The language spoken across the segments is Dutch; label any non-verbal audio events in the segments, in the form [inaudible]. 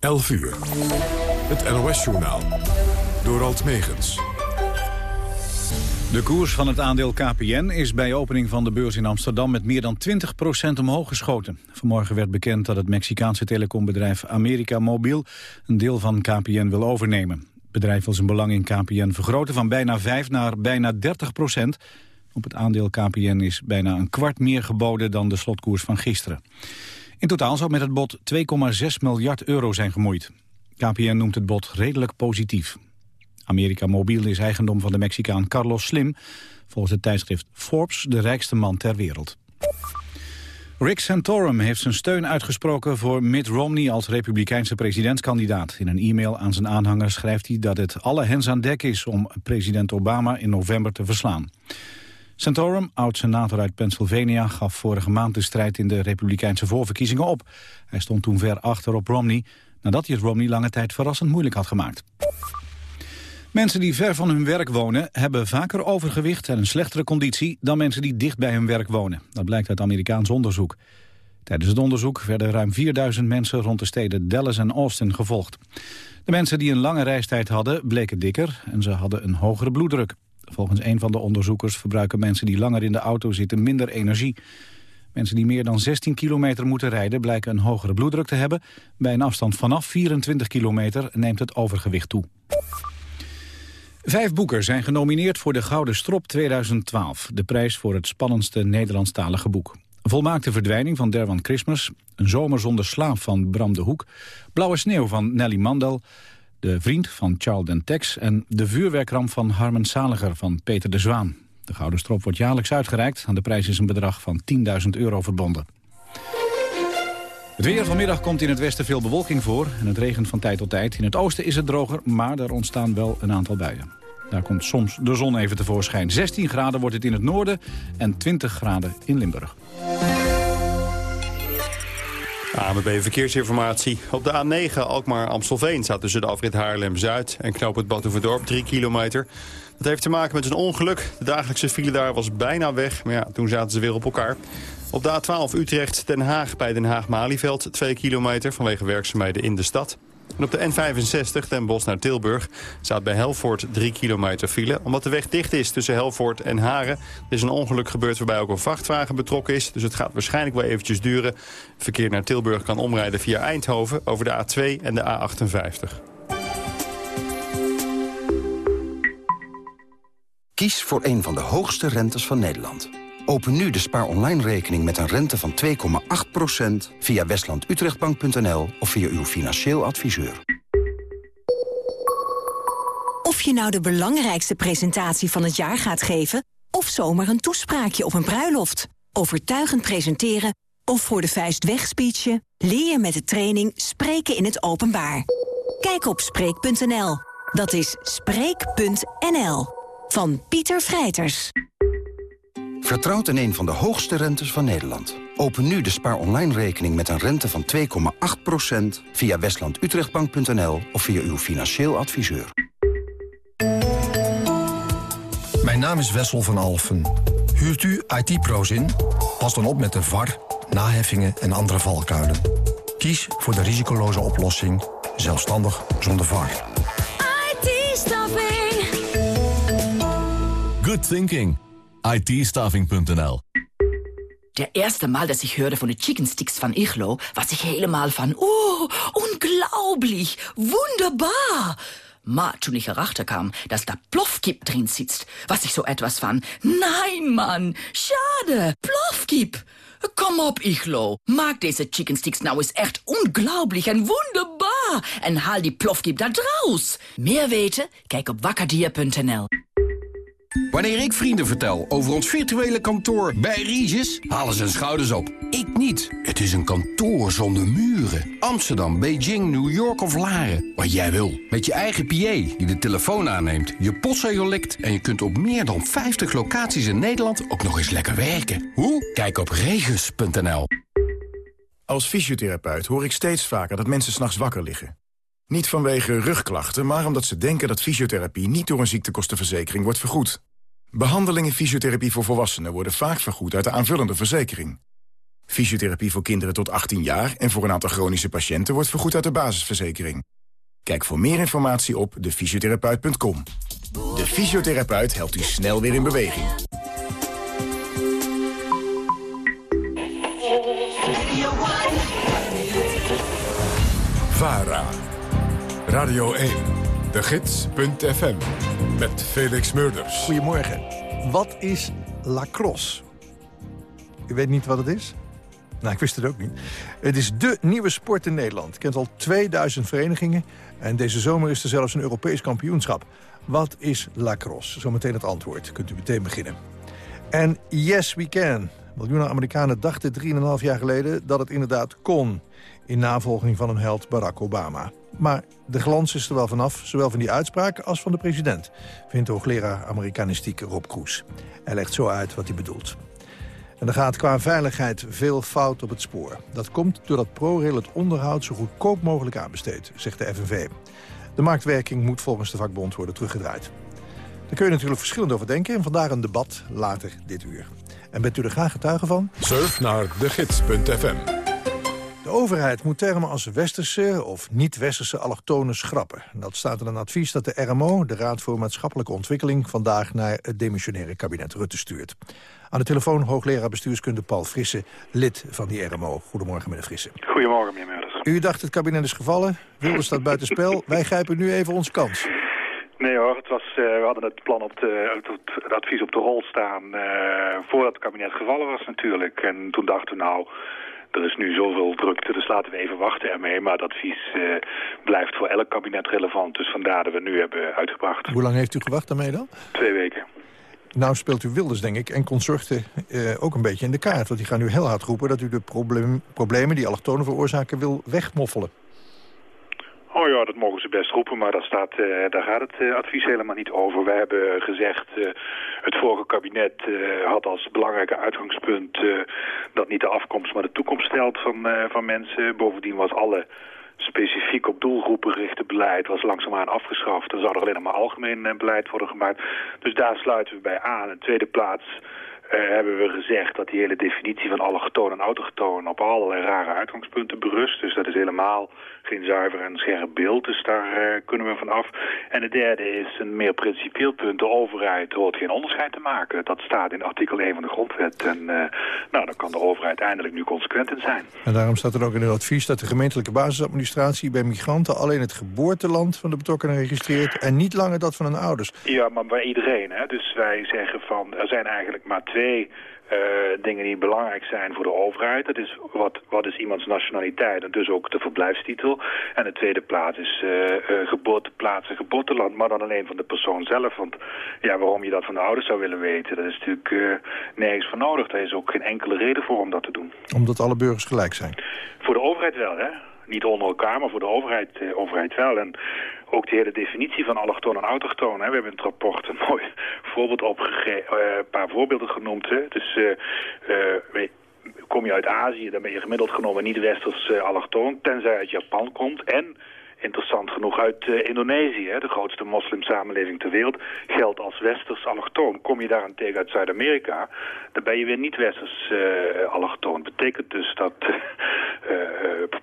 11 uur. Het NOS-journaal. Door Alt Megens. De koers van het aandeel KPN is bij opening van de beurs in Amsterdam met meer dan 20% omhoog geschoten. Vanmorgen werd bekend dat het Mexicaanse telecombedrijf America Mobiel een deel van KPN wil overnemen. Het bedrijf wil zijn belang in KPN vergroten van bijna 5 naar bijna 30 procent. Op het aandeel KPN is bijna een kwart meer geboden dan de slotkoers van gisteren. In totaal zou met het bod 2,6 miljard euro zijn gemoeid. KPN noemt het bod redelijk positief. America Mobiel is eigendom van de Mexicaan Carlos Slim. Volgens het tijdschrift Forbes de rijkste man ter wereld. Rick Santorum heeft zijn steun uitgesproken voor Mitt Romney als republikeinse presidentskandidaat. In een e-mail aan zijn aanhangers schrijft hij dat het alle hens aan dek is om president Obama in november te verslaan. Santorum, oud-senator uit Pennsylvania, gaf vorige maand de strijd in de republikeinse voorverkiezingen op. Hij stond toen ver achter op Romney, nadat hij het Romney lange tijd verrassend moeilijk had gemaakt. Mensen die ver van hun werk wonen hebben vaker overgewicht en een slechtere conditie dan mensen die dicht bij hun werk wonen. Dat blijkt uit Amerikaans onderzoek. Tijdens het onderzoek werden ruim 4000 mensen rond de steden Dallas en Austin gevolgd. De mensen die een lange reistijd hadden bleken dikker en ze hadden een hogere bloeddruk. Volgens een van de onderzoekers verbruiken mensen die langer in de auto zitten minder energie. Mensen die meer dan 16 kilometer moeten rijden blijken een hogere bloeddruk te hebben. Bij een afstand vanaf 24 kilometer neemt het overgewicht toe. Vijf boeken zijn genomineerd voor de Gouden Strop 2012. De prijs voor het spannendste Nederlandstalige boek. Volmaakte verdwijning van Derwan Christmas. Een zomer zonder slaap van Bram de Hoek. Blauwe sneeuw van Nelly Mandel. De vriend van Charles Dentex. En de vuurwerkramp van Harmen Saliger van Peter de Zwaan. De Gouden Strop wordt jaarlijks uitgereikt. Aan de prijs is een bedrag van 10.000 euro verbonden. Het weer vanmiddag komt in het westen veel bewolking voor en het regent van tijd tot tijd. In het oosten is het droger, maar er ontstaan wel een aantal buien. Daar komt soms de zon even tevoorschijn. 16 graden wordt het in het noorden en 20 graden in Limburg. AMB Verkeersinformatie. Op de A9 Alkmaar-Amstelveen staat tussen de afrit Haarlem-Zuid... en knoop het Batuverdorp 3 kilometer. Dat heeft te maken met een ongeluk. De dagelijkse file daar was bijna weg, maar ja, toen zaten ze weer op elkaar. Op de A12 Utrecht-Den Haag bij Den Haag-Malieveld 2 kilometer vanwege werkzaamheden in de stad. Op de N65 Den Bosch naar Tilburg staat bij Helvoort 3 kilometer file. Omdat de weg dicht is tussen Helvoort en Haren. Er is een ongeluk gebeurd waarbij ook een vrachtwagen betrokken is. Dus het gaat waarschijnlijk wel eventjes duren. Verkeer naar Tilburg kan omrijden via Eindhoven over de A2 en de A58. Kies voor een van de hoogste rentes van Nederland. Open nu de spaar online rekening met een rente van 2,8% via westlandutrechtbank.nl of via uw financieel adviseur. Of je nou de belangrijkste presentatie van het jaar gaat geven... of zomaar een toespraakje op een bruiloft. Overtuigend presenteren of voor de vuist wegspeechen... leer je met de training Spreken in het Openbaar. Kijk op Spreek.nl. Dat is Spreek.nl. Van Pieter Vrijters. Vertrouwt in een van de hoogste rentes van Nederland. Open nu de spaar online rekening met een rente van 2,8% via westlandutrechtbank.nl of via uw financieel adviseur. Mijn naam is Wessel van Alfen. Huurt u IT-pro's in? Pas dan op met de VAR, naheffingen en andere valkuilen. Kies voor de risicoloze oplossing, zelfstandig zonder VAR. IT-staffing. Good thinking itstaving.nl. Der erste Mal, dass ich hörte von den Chicken Sticks von Ichlo, was ich helemaal van, oh, unglaublich, wunderbar. Maar toen ich erachter kam, dass da Plofkip drin sitzt, was ich so etwas van, nein, Mann, schade, Plofkip. Kom op, Ichlo. Maak deze chicken sticks nou eens echt unglaublich en wunderbar. En haal die plofkip daar draus. Meer weten? Kijk op wakkerdier.nl. Wanneer ik vrienden vertel over ons virtuele kantoor bij Regis, halen ze hun schouders op. Ik niet. Het is een kantoor zonder muren. Amsterdam, Beijing, New York of Laren. Wat jij wil. Met je eigen PA die de telefoon aanneemt, je postzegel likt... en je kunt op meer dan 50 locaties in Nederland ook nog eens lekker werken. Hoe? Kijk op regis.nl. Als fysiotherapeut hoor ik steeds vaker dat mensen s'nachts wakker liggen. Niet vanwege rugklachten, maar omdat ze denken dat fysiotherapie... niet door een ziektekostenverzekering wordt vergoed. Behandelingen fysiotherapie voor volwassenen worden vaak vergoed uit de aanvullende verzekering. Fysiotherapie voor kinderen tot 18 jaar en voor een aantal chronische patiënten wordt vergoed uit de basisverzekering. Kijk voor meer informatie op defysiotherapeut.com. De fysiotherapeut helpt u snel weer in beweging. VARA. Radio 1. De Gids.fm. Met Felix Murders. Goedemorgen. Wat is lacrosse? U weet niet wat het is? Nou, ik wist het ook niet. Het is dé nieuwe sport in Nederland. Kent al 2000 verenigingen. En deze zomer is er zelfs een Europees kampioenschap. Wat is lacrosse? Zometeen het antwoord. Kunt u meteen beginnen. En yes, we can. Miljoenen Amerikanen dachten 3,5 jaar geleden dat het inderdaad kon. In navolging van hun held Barack Obama. Maar de glans is er wel vanaf, zowel van die uitspraak als van de president... vindt hoogleraar Amerikanistiek Rob Kroes. Hij legt zo uit wat hij bedoelt. En er gaat qua veiligheid veel fout op het spoor. Dat komt doordat ProRail het onderhoud zo goedkoop mogelijk aanbesteedt, zegt de FNV. De marktwerking moet volgens de vakbond worden teruggedraaid. Daar kun je natuurlijk verschillend over denken en vandaar een debat later dit uur. En bent u er graag getuige van? Surf naar degids.fm. De overheid moet termen als westerse of niet-westerse allochtonen schrappen. Dat staat in een advies dat de RMO, de Raad voor Maatschappelijke Ontwikkeling... vandaag naar het demissionaire kabinet Rutte stuurt. Aan de telefoon hoogleraar bestuurskunde Paul Frisse, lid van die RMO. Goedemorgen, meneer Frisse. Goedemorgen, meneer Meurders. U dacht het kabinet is gevallen, wilde staat buitenspel. [laughs] Wij grijpen nu even onze kans. Nee hoor, het was, uh, we hadden het plan op de, het, het advies op de rol staan uh, voordat het kabinet gevallen was natuurlijk. En toen dachten we nou, er is nu zoveel drukte, dus laten we even wachten ermee. Maar het advies uh, blijft voor elk kabinet relevant, dus vandaar dat we het nu hebben uitgebracht. Hoe lang heeft u gewacht daarmee dan? Twee weken. Nou speelt u Wilders, denk ik, en consorten uh, ook een beetje in de kaart. Want die gaan nu heel hard roepen dat u de probleem, problemen die allochtonen veroorzaken wil wegmoffelen. Oh ja, dat mogen ze best roepen, maar daar, staat, uh, daar gaat het uh, advies helemaal niet over. We hebben gezegd, uh, het vorige kabinet had als belangrijke uitgangspunt... dat niet de afkomst, maar de toekomst stelt van, van mensen. Bovendien was alle specifiek op doelgroepen gerichte beleid was langzaamaan afgeschaft. Er zou er alleen nog maar algemeen beleid worden gemaakt. Dus daar sluiten we bij aan. In tweede plaats uh, hebben we gezegd dat die hele definitie van allochtoon en autochtoon op allerlei rare uitgangspunten berust. Dus dat is helemaal geen zuiver en scherp beeld, dus daar uh, kunnen we van af. En het derde is een meer principieel punt. De overheid hoort geen onderscheid te maken. Dat staat in artikel 1 van de grondwet. En uh, nou, dan kan de overheid eindelijk nu consequent in zijn. En daarom staat er ook in het advies dat de gemeentelijke basisadministratie bij migranten alleen het geboorteland van de betrokkenen registreert en niet langer dat van hun ouders. Ja, maar bij iedereen. Hè? Dus wij zeggen van, er zijn eigenlijk maar twee uh, dingen die belangrijk zijn voor de overheid. Dat is wat, wat is iemands nationaliteit en dus ook de verblijfstitel. En de tweede plaats is uh, uh, geboorteplaats en geboorteland, maar dan alleen van de persoon zelf. Want ja, waarom je dat van de ouders zou willen weten, dat is natuurlijk nergens voor nodig. Daar is ook geen enkele reden voor om dat te doen. Omdat alle burgers gelijk zijn? Voor de overheid wel, hè? Niet onder elkaar, maar voor de overheid, overheid wel. En ook de hele definitie van allochtoon en autochtoon. Hè. We hebben in het rapport een [laughs] mooi voorbeeld opgegeven, uh, een paar voorbeelden genoemd. Hè. Dus uh, kom je uit Azië, dan ben je gemiddeld genomen niet westers allochtoon, tenzij uit Japan komt. En interessant genoeg uit uh, Indonesië, de grootste moslimsamenleving ter wereld, geldt als westers allochtoon. Kom je daarentegen uit Zuid-Amerika, dan ben je weer niet westers uh, allochtoon. betekent dus dat uh,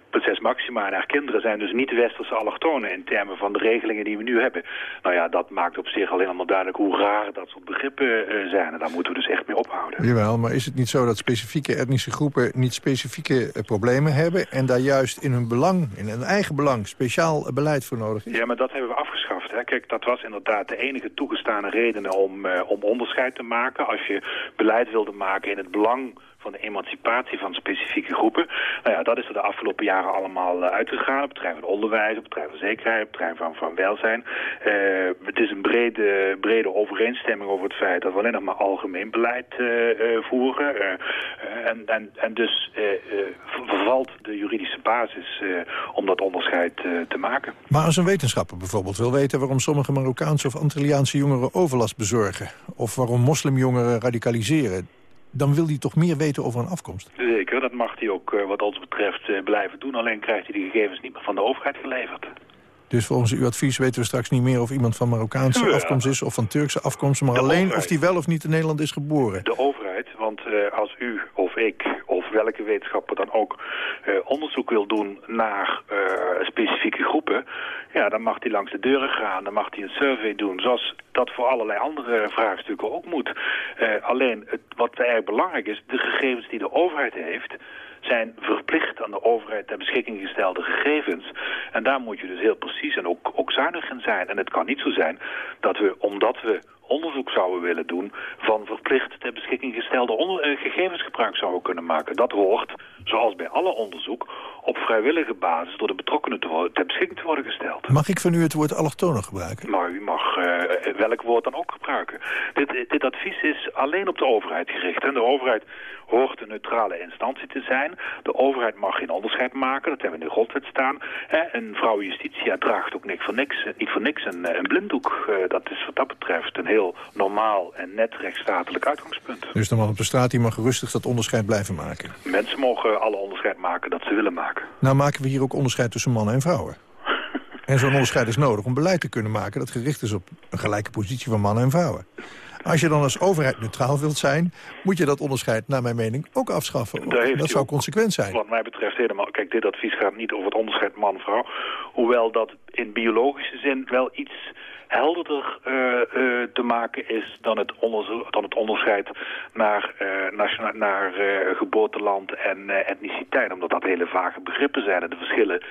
prinses Maxima en haar kinderen zijn dus niet westerse allochtonen in termen van de regelingen die we nu hebben. Nou ja, dat maakt op zich al helemaal duidelijk hoe raar dat soort begrippen zijn. En daar moeten we dus echt mee ophouden. Jawel, maar is het niet zo dat specifieke etnische groepen niet specifieke problemen hebben en daar juist in hun belang, in hun eigen belang, speciaal beleid voor nodig? Ja, maar dat hebben we afgeschaft. Hè. Kijk, dat was inderdaad de enige toegestane reden om, uh, om onderscheid te maken. Als je beleid wilde maken in het belang van de emancipatie van specifieke groepen. Nou ja, dat is er de afgelopen jaren allemaal uh, uitgegaan. Op het terrein van onderwijs, op het terrein van zekerheid, op het terrein van, van welzijn. Uh, het is een brede, brede overeenstemming over het feit dat we alleen nog maar algemeen beleid uh, voeren. en, en, en dus vervalt de juridische basis om dat onderscheid te maken. Maar als een wetenschapper bijvoorbeeld wil weten waarom sommige Marokkaanse of Antilliaanse jongeren overlast bezorgen... of waarom moslimjongeren radicaliseren dan wil hij toch meer weten over een afkomst? Zeker, dat mag hij ook uh, wat ons betreft uh, blijven doen. Alleen krijgt hij die gegevens niet meer van de overheid geleverd. Dus volgens uw advies weten we straks niet meer of iemand van Marokkaanse ja. afkomst is... of van Turkse afkomst, maar de alleen overheid. of hij wel of niet in Nederland is geboren. De overheid, want uh, als u of ik welke wetenschapper dan ook uh, onderzoek wil doen naar uh, specifieke groepen, ja, dan mag hij langs de deuren gaan, dan mag hij een survey doen, zoals dat voor allerlei andere vraagstukken ook moet. Uh, alleen, het, wat eigenlijk belangrijk is, de gegevens die de overheid heeft, zijn verplicht aan de overheid ter beschikking gestelde gegevens. En daar moet je dus heel precies en ook, ook zuinig in zijn. En het kan niet zo zijn dat we, omdat we onderzoek zouden willen doen... van verplicht ter beschikking gestelde onder, uh, gegevens gebruik zouden kunnen maken. Dat hoort, zoals bij alle onderzoek, op vrijwillige basis... door de betrokkenen te worden, ter beschikking te worden gesteld. Mag ik van u het woord allochtonen gebruiken? Nou, u mag uh, welk woord dan ook gebruiken. Dit, dit advies is alleen op de overheid gericht. En de overheid hoort een neutrale instantie te zijn. De overheid mag geen onderscheid maken, dat hebben we in de grondwet staan. En vrouw Justitia draagt ook niet voor niks, niet voor niks een, een blinddoek. Dat is wat dat betreft een heel normaal en net rechtsstatelijk uitgangspunt. Dus de man op de straat die mag rustig dat onderscheid blijven maken? Mensen mogen alle onderscheid maken dat ze willen maken. Nou maken we hier ook onderscheid tussen mannen en vrouwen. en zo'n onderscheid is nodig om beleid te kunnen maken... dat gericht is op een gelijke positie van mannen en vrouwen. Als je dan als overheid neutraal wilt zijn... moet je dat onderscheid, naar mijn mening, ook afschaffen. Dat zou consequent zijn. Wat mij betreft helemaal... Kijk, dit advies gaat niet over het onderscheid man-vrouw. Hoewel dat in biologische zin wel iets helderder uh, uh, te maken is dan het, dan het onderscheid naar, uh, naar geboorteland en etniciteit. Omdat dat hele vage begrippen zijn en de verschillen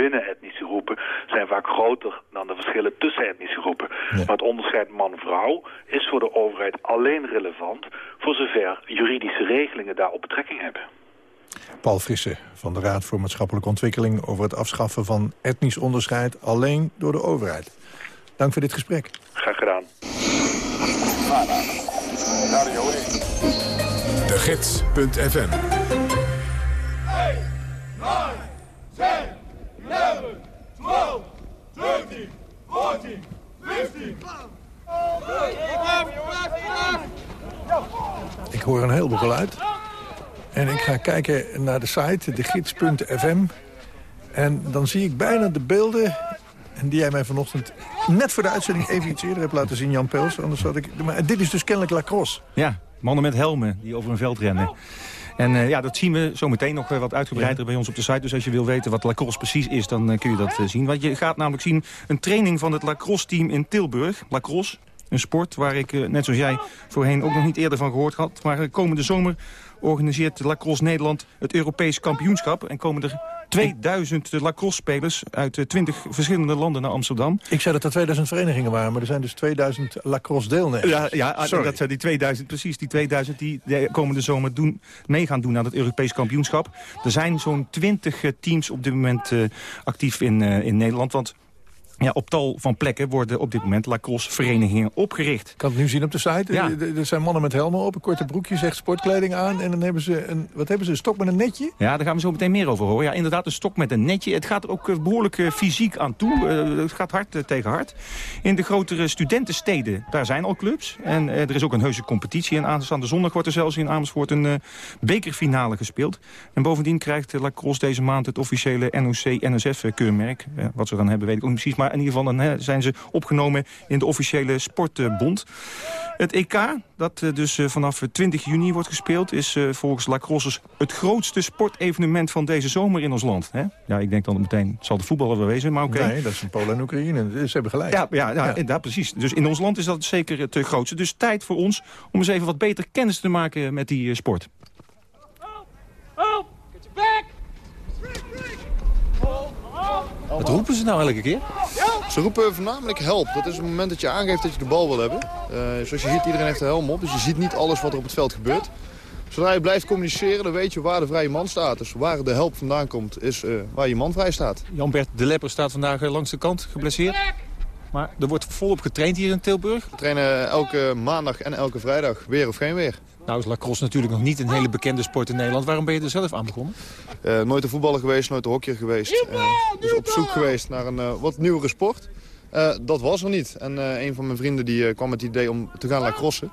binnen etnische groepen zijn vaak groter dan de verschillen tussen etnische groepen. Ja. Maar het onderscheid man-vrouw is voor de overheid alleen relevant voor zover juridische regelingen daarop betrekking hebben. Paul Frisse van de Raad voor Maatschappelijke Ontwikkeling... over het afschaffen van etnisch onderscheid alleen door de overheid. Dank voor dit gesprek. Graag gedaan. De Gids.fm Ik hoor een heleboel geluid. En ik ga kijken naar de site, degids.fm. En dan zie ik bijna de beelden en die jij mij vanochtend net voor de uitzending even iets eerder hebt laten zien, Jan Pels. Anders had ik... Maar dit is dus kennelijk lacrosse. Ja, mannen met helmen die over een veld rennen. En uh, ja, dat zien we zo meteen nog wat uitgebreider bij ons op de site. Dus als je wil weten wat lacrosse precies is, dan uh, kun je dat zien. Want je gaat namelijk zien een training van het lacrosse-team in Tilburg. Lacrosse, een sport waar ik, net zoals jij, voorheen ook nog niet eerder van gehoord had. Maar komende zomer organiseert Lacrosse Nederland het Europees kampioenschap. En komen er 2000 lacrosse-spelers uit 20 verschillende landen naar Amsterdam. Ik zei dat er 2000 verenigingen waren, maar er zijn dus 2000 lacrosse-deelnemers. Ja, ja dat zijn die 2000, precies die 2000 die de komende zomer doen, mee gaan doen aan het Europees kampioenschap. Er zijn zo'n 20 teams op dit moment uh, actief in, uh, in Nederland, want... Ja, op tal van plekken worden op dit moment lacrosse-verenigingen opgericht. Ik kan het nu zien op de site. Ja. Er zijn mannen met helmen op, een korte broekje, zegt sportkleding aan. En dan hebben ze een, wat hebben ze, een stok met een netje? Ja, daar gaan we zo meteen meer over horen. Ja, inderdaad, een stok met een netje. Het gaat er ook behoorlijk uh, fysiek aan toe. Uh, het gaat hard uh, tegen hard. In de grotere studentensteden, daar zijn al clubs. En er is ook een heuse competitie. En aanstaande zondag wordt er zelfs in Amersfoort een bekerfinale gespeeld. En bovendien krijgt lacrosse deze maand het officiële NOC-NSF-keurmerk. wat ze dan hebben, weet ik ook niet precies. Maar in ieder geval dan, hè, zijn ze opgenomen in de officiële sportbond. Het EK, dat dus vanaf 20 juni wordt gespeeld... is volgens lacrosses het grootste sportevenement van deze zomer in ons land. Hè? Ja, ik denk dan meteen, het zal de voetballer wel wezen, maar oké. Okay. Nee, dat is in Polen en Oekraïne. Ze hebben gelijk. Ja, ja, ja, ja. ja, precies. Dus in ons land is dat zeker het grootste. Dus tijd voor ons om eens even wat beter kennis te maken met die sport. Oh, get your back! Wat roepen ze nou elke keer? Ze roepen voornamelijk help. Dat is het moment dat je aangeeft dat je de bal wil hebben. Uh, zoals je ziet, iedereen heeft een helm op. Dus je ziet niet alles wat er op het veld gebeurt. Zodra je blijft communiceren, dan weet je waar de vrije man staat. Dus waar de help vandaan komt, is uh, waar je man vrij staat. Jan-Bert de Lepper staat vandaag langs de kant, geblesseerd. Maar er wordt volop getraind hier in Tilburg. We trainen elke maandag en elke vrijdag, weer of geen weer. Nou is lacrosse natuurlijk nog niet een hele bekende sport in Nederland. Waarom ben je er zelf aan begonnen? Uh, nooit een voetballer geweest, nooit een hockeyer geweest. Uh, dus op zoek geweest naar een uh, wat nieuwere sport. dat was er niet. En een van mijn vrienden die, kwam met het idee om te gaan lacrossen.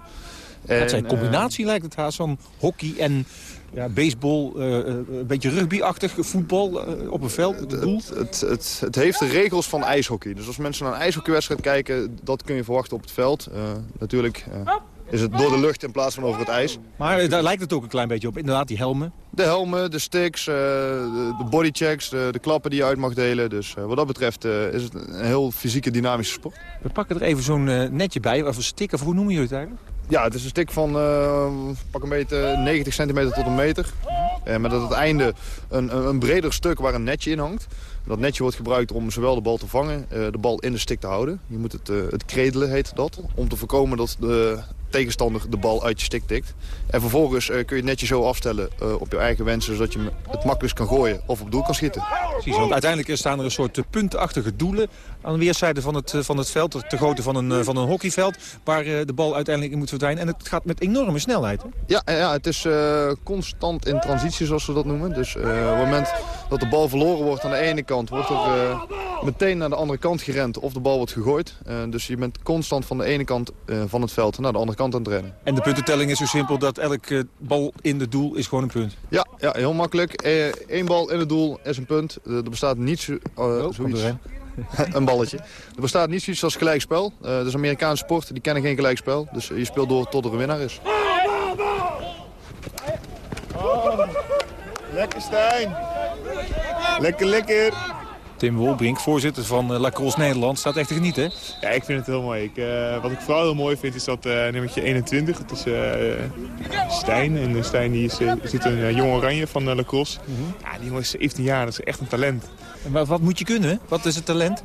Het zijn combinatie lijkt het haast van hockey en ja, baseball, een beetje rugbyachtig voetbal op een veld, het doel. Het, het, het, het, heeft de regels van ijshockey. Dus als mensen naar een ijshockeywedstrijd kijken, dat kun je verwachten op het veld. natuurlijk is het door de lucht in plaats van over het ijs. Maar eh, daar lijkt het ook een klein beetje op. Inderdaad, die helmen. De helmen, de sticks, uh, de, de bodychecks, de, de, klappen die je uit mag delen. Dus uh, wat dat betreft uh, is het een heel fysieke, dynamische sport. We pakken er even zo'n netje bij, of een stick, of hoe noemen jullie het eigenlijk? Ja, het is een stick van pak een beetje 90 centimeter tot een meter. Met aan het einde een, een, breder stuk waar een netje in hangt. Dat netje wordt gebruikt om zowel de bal te vangen, de bal in de stick te houden. Je moet het, het kredelen, heet dat. Om te voorkomen dat de tegenstander de bal uit je stick tikt. En vervolgens kun je het netjes zo afstellen op je eigen wensen... zodat je het makkelijkst kan gooien of op doel kan schieten. Precies, want uiteindelijk staan er een soort puntachtige doelen... aan weerszijden van het, van het veld, de grootte van een, van een hockeyveld... waar de bal uiteindelijk in moet verdwijnen. En het gaat met enorme snelheid, hè? Ja, ja het is uh, constant in transitie, zoals we dat noemen. Dus op het moment dat de bal verloren wordt aan de ene kant... wordt er meteen naar de andere kant gerend of de bal wordt gegooid. dus je bent constant van de ene kant van het veld naar de andere kant aan het rennen. En de puntentelling is zo simpel dat elke bal in het doel is gewoon een punt? Ja, ja heel makkelijk. Eén bal in het doel is een punt. Er bestaat niet uh, oh, zoiets... [laughs] een balletje. Er bestaat niet zoiets als gelijkspel. Uh, is Amerikaanse sport, die kennen geen gelijkspel. Dus je speelt door tot er een winnaar is. Oh, lekker Stijn. Lekker, lekker. Tim Wolbrink, voorzitter van uh, Lacrosse Nederland, staat echt te genieten. Ja, ik vind het heel mooi. Ik, uh, wat ik vooral heel mooi vind is dat uh, nummertje 21, dat is Stijn. En Stijn die is, is een jong oranje van Lacrosse. Mm -hmm. Ja, die jongen is 17 jaar, dat is echt een talent. Maar wat moet je kunnen? Wat is het talent?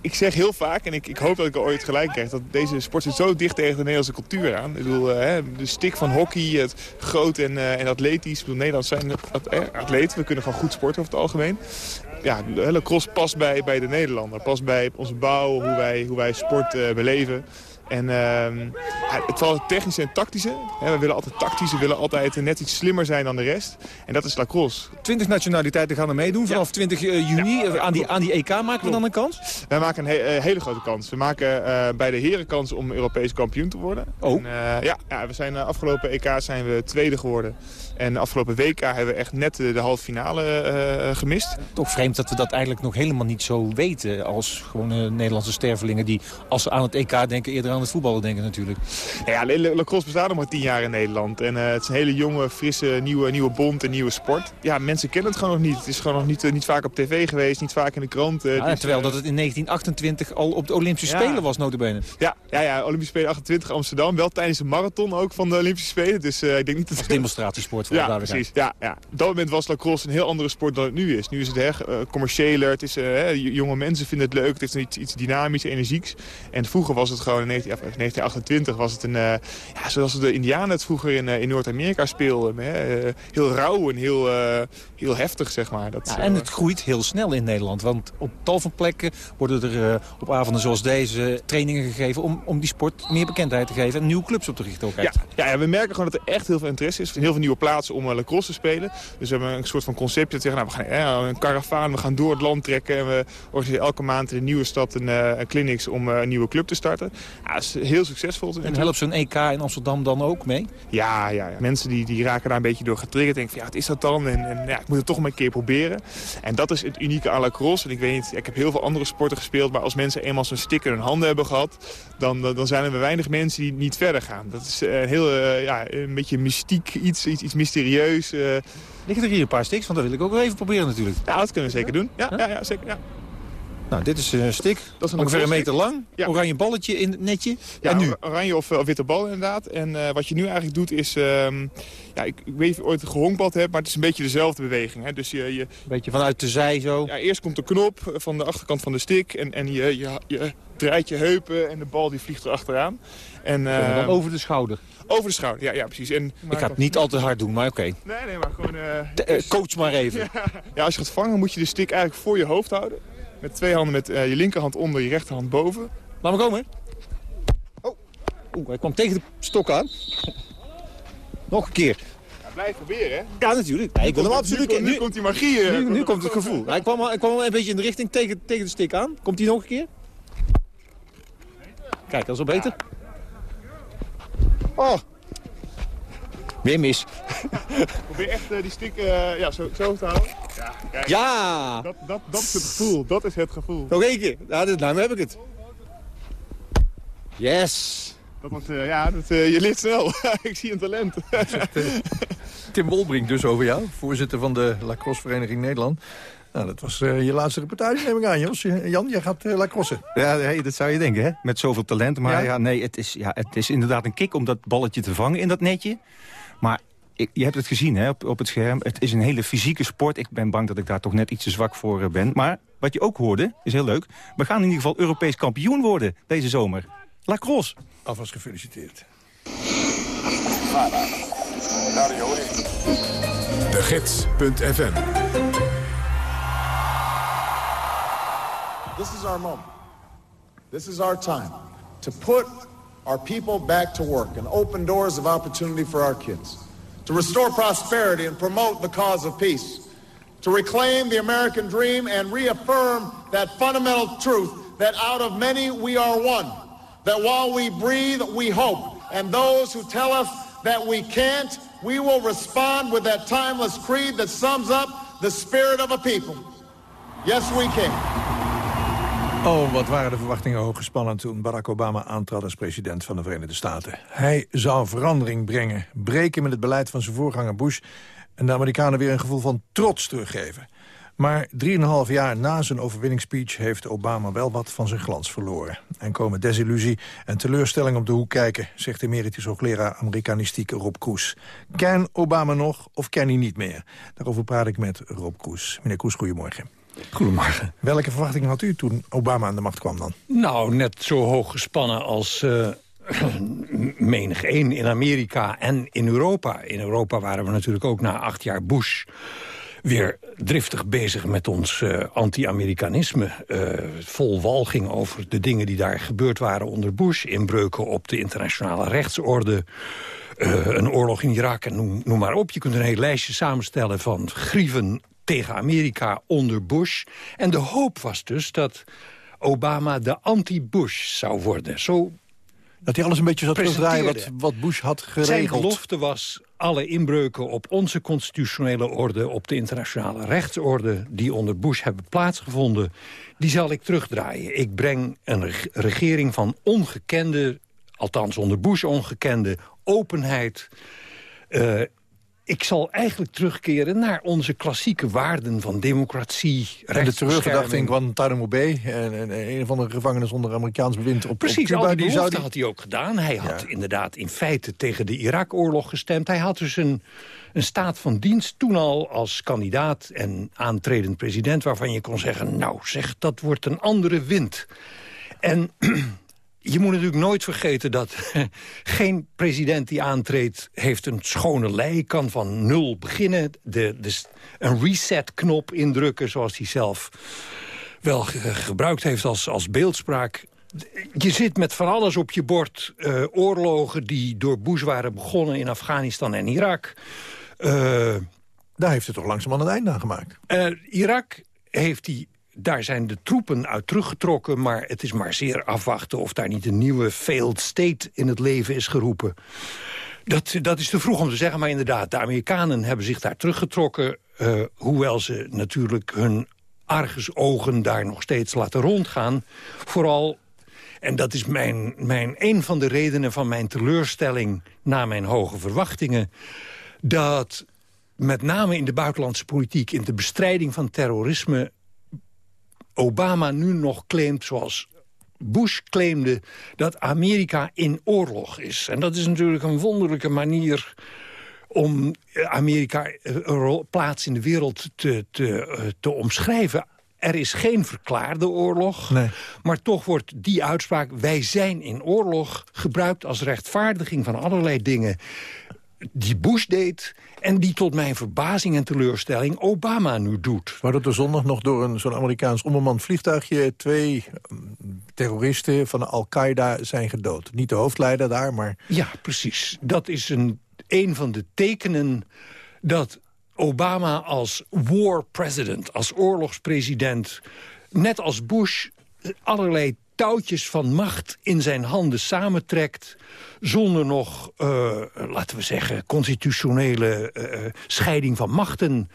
Ik, zeg heel vaak, en ik, ik, hoop dat ik ooit gelijk krijg... dat deze sport zo dicht tegen de Nederlandse cultuur aan. Ik bedoel, hè, de stik van hockey, het groot en, en atletisch. Ik bedoel, Nederland zijn atleten. We kunnen gewoon goed sporten over het algemeen ja, de hele cross past bij, bij de Nederlander. Past bij onze bouw, hoe wij, hoe wij sport beleven. En uh, ja, het vooral technische en tactische. we willen altijd tactisch, we willen altijd net iets slimmer zijn dan de rest. En dat is lacrosse. 20 nationaliteiten gaan er meedoen. Vanaf ja. 20 juni ja. aan, die, aan die EK maken we dan een kans? Wij maken een he hele grote kans. We maken uh, bij de heren kans om Europees kampioen te worden. Oh. En, ja, ja, we zijn afgelopen EK zijn we tweede geworden. En de afgelopen WK hebben we echt net de, de halve finale uh, gemist. Toch vreemd dat we dat eigenlijk nog helemaal niet zo weten... als gewone Nederlandse stervelingen die, als ze aan het EK denken... eerder aan het voetballen denken natuurlijk. Ja, lacrosse bestaat nog maar tien jaar in Nederland. En uh, het is een hele jonge, frisse, nieuwe, nieuwe bond en nieuwe sport. Ja, mensen kennen het gewoon nog niet. Het is gewoon nog niet, uh, niet vaak op tv geweest, niet vaak in de krant. Uh, ja, terwijl dat het in 1928 al op de Olympische ja. Spelen was, notabene. Ja, ja, ja, Olympische Spelen 28 Amsterdam. Wel tijdens de marathon ook van de Olympische Spelen. Dus ik denk niet dat... Als demonstratiesport voor ja, precies. Ja, ja. Op dat moment was lacrosse een heel andere sport dan het nu is. Nu is het uh, commerciëler. Het is, jonge mensen vinden het leuk. Het heeft iets, iets dynamisch, energieks. En vroeger was het gewoon in 19, 1928 was het een... Uh, ja, zoals de Indianen het vroeger in, in Noord-Amerika speelden. heel rauw en heel, heel heftig, zeg maar. Dat, ja, en het groeit heel snel in Nederland. Want op tal van plekken worden er op avonden zoals deze trainingen gegeven... om, om die sport meer bekendheid te geven en nieuwe clubs op te richten. Ook ja, ja, we merken gewoon dat er echt heel veel interesse is. Heel veel nieuwe plaatsen om lacrosse te spelen. Dus we hebben een soort van concept dat zeggen, nou, we gaan een karavaan, we gaan door het land trekken. En we organiseren elke maand in een nieuwe stad een, een clinics om een nieuwe club te starten. Ja, is heel succesvol. En helpt zo'n EK in Amsterdam dan ook mee? Ja, ja, ja. mensen die, die raken daar een beetje door getriggerd. Denken van, ja, wat is dat dan? En, en ja, ik moet het toch maar een keer proberen. En dat is het unieke aan lacrosse. En ik weet niet, ik heb heel veel andere sporten gespeeld. Maar als mensen eenmaal zo'n sticker in hun handen hebben gehad... Dan, dan zijn er weinig mensen die niet verder gaan. Dat is een heel, uh, ja, een beetje mystiek iets, iets, iets mysterieus. Uh, Liggen er hier een paar sticks? Want dat wil ik ook wel even proberen natuurlijk. Ja, dat kunnen we zeker doen. Ja, ja, ja zeker. Ja. Nou, dit is een stick. Dat is een ongeveer een meter lang. Ja. Oranje balletje in het netje. Ja, en nu? oranje of, of, witte bal inderdaad. En uh, wat je nu eigenlijk doet is... Um, ja, ik, ik weet niet of je ooit een gehonkbal hebt, maar het is een beetje dezelfde beweging. Hè? Dus je, je, een beetje vanuit de zij zo. Ja, eerst komt de knop van de achterkant van de stick. En, en je, je, je draait je heupen en de bal die vliegt erachteraan. En, uh, dan over de schouder. Over de schouder, ja, ja precies. En, ik ga het niet al te hard doen, maar oké. Okay. Nee, nee, maar gewoon... Uh, coach maar even. [laughs] Ja, ja, als je gaat vangen moet je de stick eigenlijk voor je hoofd houden. Met twee handen met uh, je linkerhand onder, je rechterhand boven. Laat me komen. Oh. Oeh, hij kwam tegen de stok aan. Nog een keer. Ja, blijf proberen, hè? Ja, natuurlijk. Nee, ik wil hem absoluut... Nu, nu, nu komt die magie. Nu, nu komt het gevoel. Hij kwam, hij kwam een beetje in de richting tegen, tegen de stick aan. Komt hij nog een keer? Kijk, dat is al beter. Oh. Weer mis. [laughs] Probeer echt uh, die stick uh, ja, zo, zo te houden. Ja, kijk. ja. Dat, dat, dat is het gevoel. Dat is het gevoel. Nog één keer. Ja, dit, nou heb ik het. Yes. Dat wordt, eh, ja, dat, eh, je leert snel. [laughs] ik zie een talent. Eh, Tim Wolbrink dus over jou, voorzitter van de Lacrosse Vereniging Nederland. Nou, dat was eh, je laatste reportage, neem ik aan, Jos. Eh, Jan, jij gaat uh, lacrossen. Ja, hey, dat zou je denken, hè? Met zoveel talent. Maar Ja? ja, nee, het is, ja, het is inderdaad een kick om dat balletje te vangen in dat netje. Maar ik, je hebt het gezien hè, op, op het scherm. Het is een hele fysieke sport. Ik ben bang dat ik daar toch net iets te zwak voor eh, ben. Maar wat je ook hoorde, is heel leuk. We gaan in ieder geval Europees kampioen worden deze zomer. Lacrosse. Alvast gefeliciteerd. De Gids.fm This is our moment. This is our time to put our people back to work and open doors of opportunity for our kids, to restore prosperity and promote the cause of peace, to reclaim the American dream and reaffirm that fundamental truth that out of many we are one, that while we breathe, we hope, and those who tell us that we can't, we will respond with that timeless creed that sums up the spirit of a people. Yes, we can. Oh, wat waren de verwachtingen hoog gespannen toen Barack Obama aantrad als president van de Verenigde Staten. Hij zou verandering brengen, breken met het beleid van zijn voorganger Bush... en de Amerikanen weer een gevoel van trots teruggeven. Maar 3,5 jaar na zijn overwinningsspeech heeft Obama wel wat van zijn glans verloren. En komen desillusie en teleurstelling op de hoek kijken... zegt emeritus hoogleraar Amerikanistiek Rob Kroes. Ken Obama nog of ken hij niet meer? Daarover praat ik met Rob Kroes. Meneer Kroes, goedemorgen. Goedemorgen. Welke verwachtingen had u toen Obama aan de macht kwam dan? Nou, net zo hoog gespannen als eh, [clears throat] menig één in Amerika en in Europa. In Europa waren we natuurlijk ook na acht jaar Bush weer driftig bezig met ons eh, anti-Amerikanisme. eh, vol walging over de dingen die daar gebeurd waren onder Bush. Inbreuken op de internationale rechtsorde. een oorlog in Irak en noem, noem maar op. Je kunt een heel lijstje samenstellen van grieven tegen Amerika onder Bush. En de hoop was dus dat Obama de anti-Bush zou worden. Zo Dat hij alles een beetje zou terugdraaien wat, presenteerde. wat Bush had Zijn geregeld. belofte was alle inbreuken op onze constitutionele orde... op de internationale rechtsorde die onder Bush hebben plaatsgevonden... die zal ik terugdraaien. Ik breng een reg- regering van ongekende, althans onder Bush ongekende... openheid. Eh, ik zal eigenlijk terugkeren naar onze klassieke waarden van democratie, En de teruggedachte in Guantanamo Bay. En, en, en een van de gevangenis onder Amerikaans bewind op, Precies, op Cuba. al die, die... had hij ook gedaan. Hij had inderdaad in feite tegen de Irak-oorlog gestemd. Hij had dus een, een staat van dienst toen al als kandidaat en aantredend president... waarvan je kon zeggen, nou zeg, dat wordt een andere wind. En je moet natuurlijk nooit vergeten dat [laughs] geen president die aantreedt... heeft een schone lei, kan van nul beginnen. De, de, een reset-knop indrukken, zoals hij zelf wel ge- gebruikt heeft als, als beeldspraak. Je zit met van alles op je bord. eh, oorlogen die door Bush waren begonnen in Afghanistan en Irak. Eh, Daar heeft het toch langzaam aan het einde aan gemaakt. eh, Irak heeft hij... Daar zijn de troepen uit teruggetrokken, maar het is maar zeer afwachten... of daar niet een nieuwe failed state in het leven is geroepen. Dat, dat is te vroeg om te zeggen, maar inderdaad... de Amerikanen hebben zich daar teruggetrokken... eh, hoewel ze natuurlijk hun argusogen daar nog steeds laten rondgaan. Vooral, en dat is mijn, mijn, een van de redenen van mijn teleurstelling... na mijn hoge verwachtingen... dat met name in de buitenlandse politiek... in de bestrijding van terrorisme... Obama nu nog claimt, zoals Bush claimde... dat Amerika in oorlog is. En dat is natuurlijk een wonderlijke manier om Amerika eh, een plaats in de wereld te, te, eh, te omschrijven. Er is geen verklaarde oorlog, maar toch wordt die uitspraak... wij zijn in oorlog gebruikt als rechtvaardiging van allerlei dingen die Bush deed en die tot mijn verbazing en teleurstelling Obama nu doet. Maar dat er zondag nog door een zo'n Amerikaans onbemand vliegtuigje... twee mm, terroristen van Al-Qaeda zijn gedood. Niet de hoofdleider daar, maar... Ja, precies. Dat is een, een van de tekenen dat Obama als war president, als oorlogspresident... net als Bush allerlei touwtjes van macht in zijn handen samentrekt... zonder nog, eh, laten we zeggen, constitutionele eh, scheiding van machten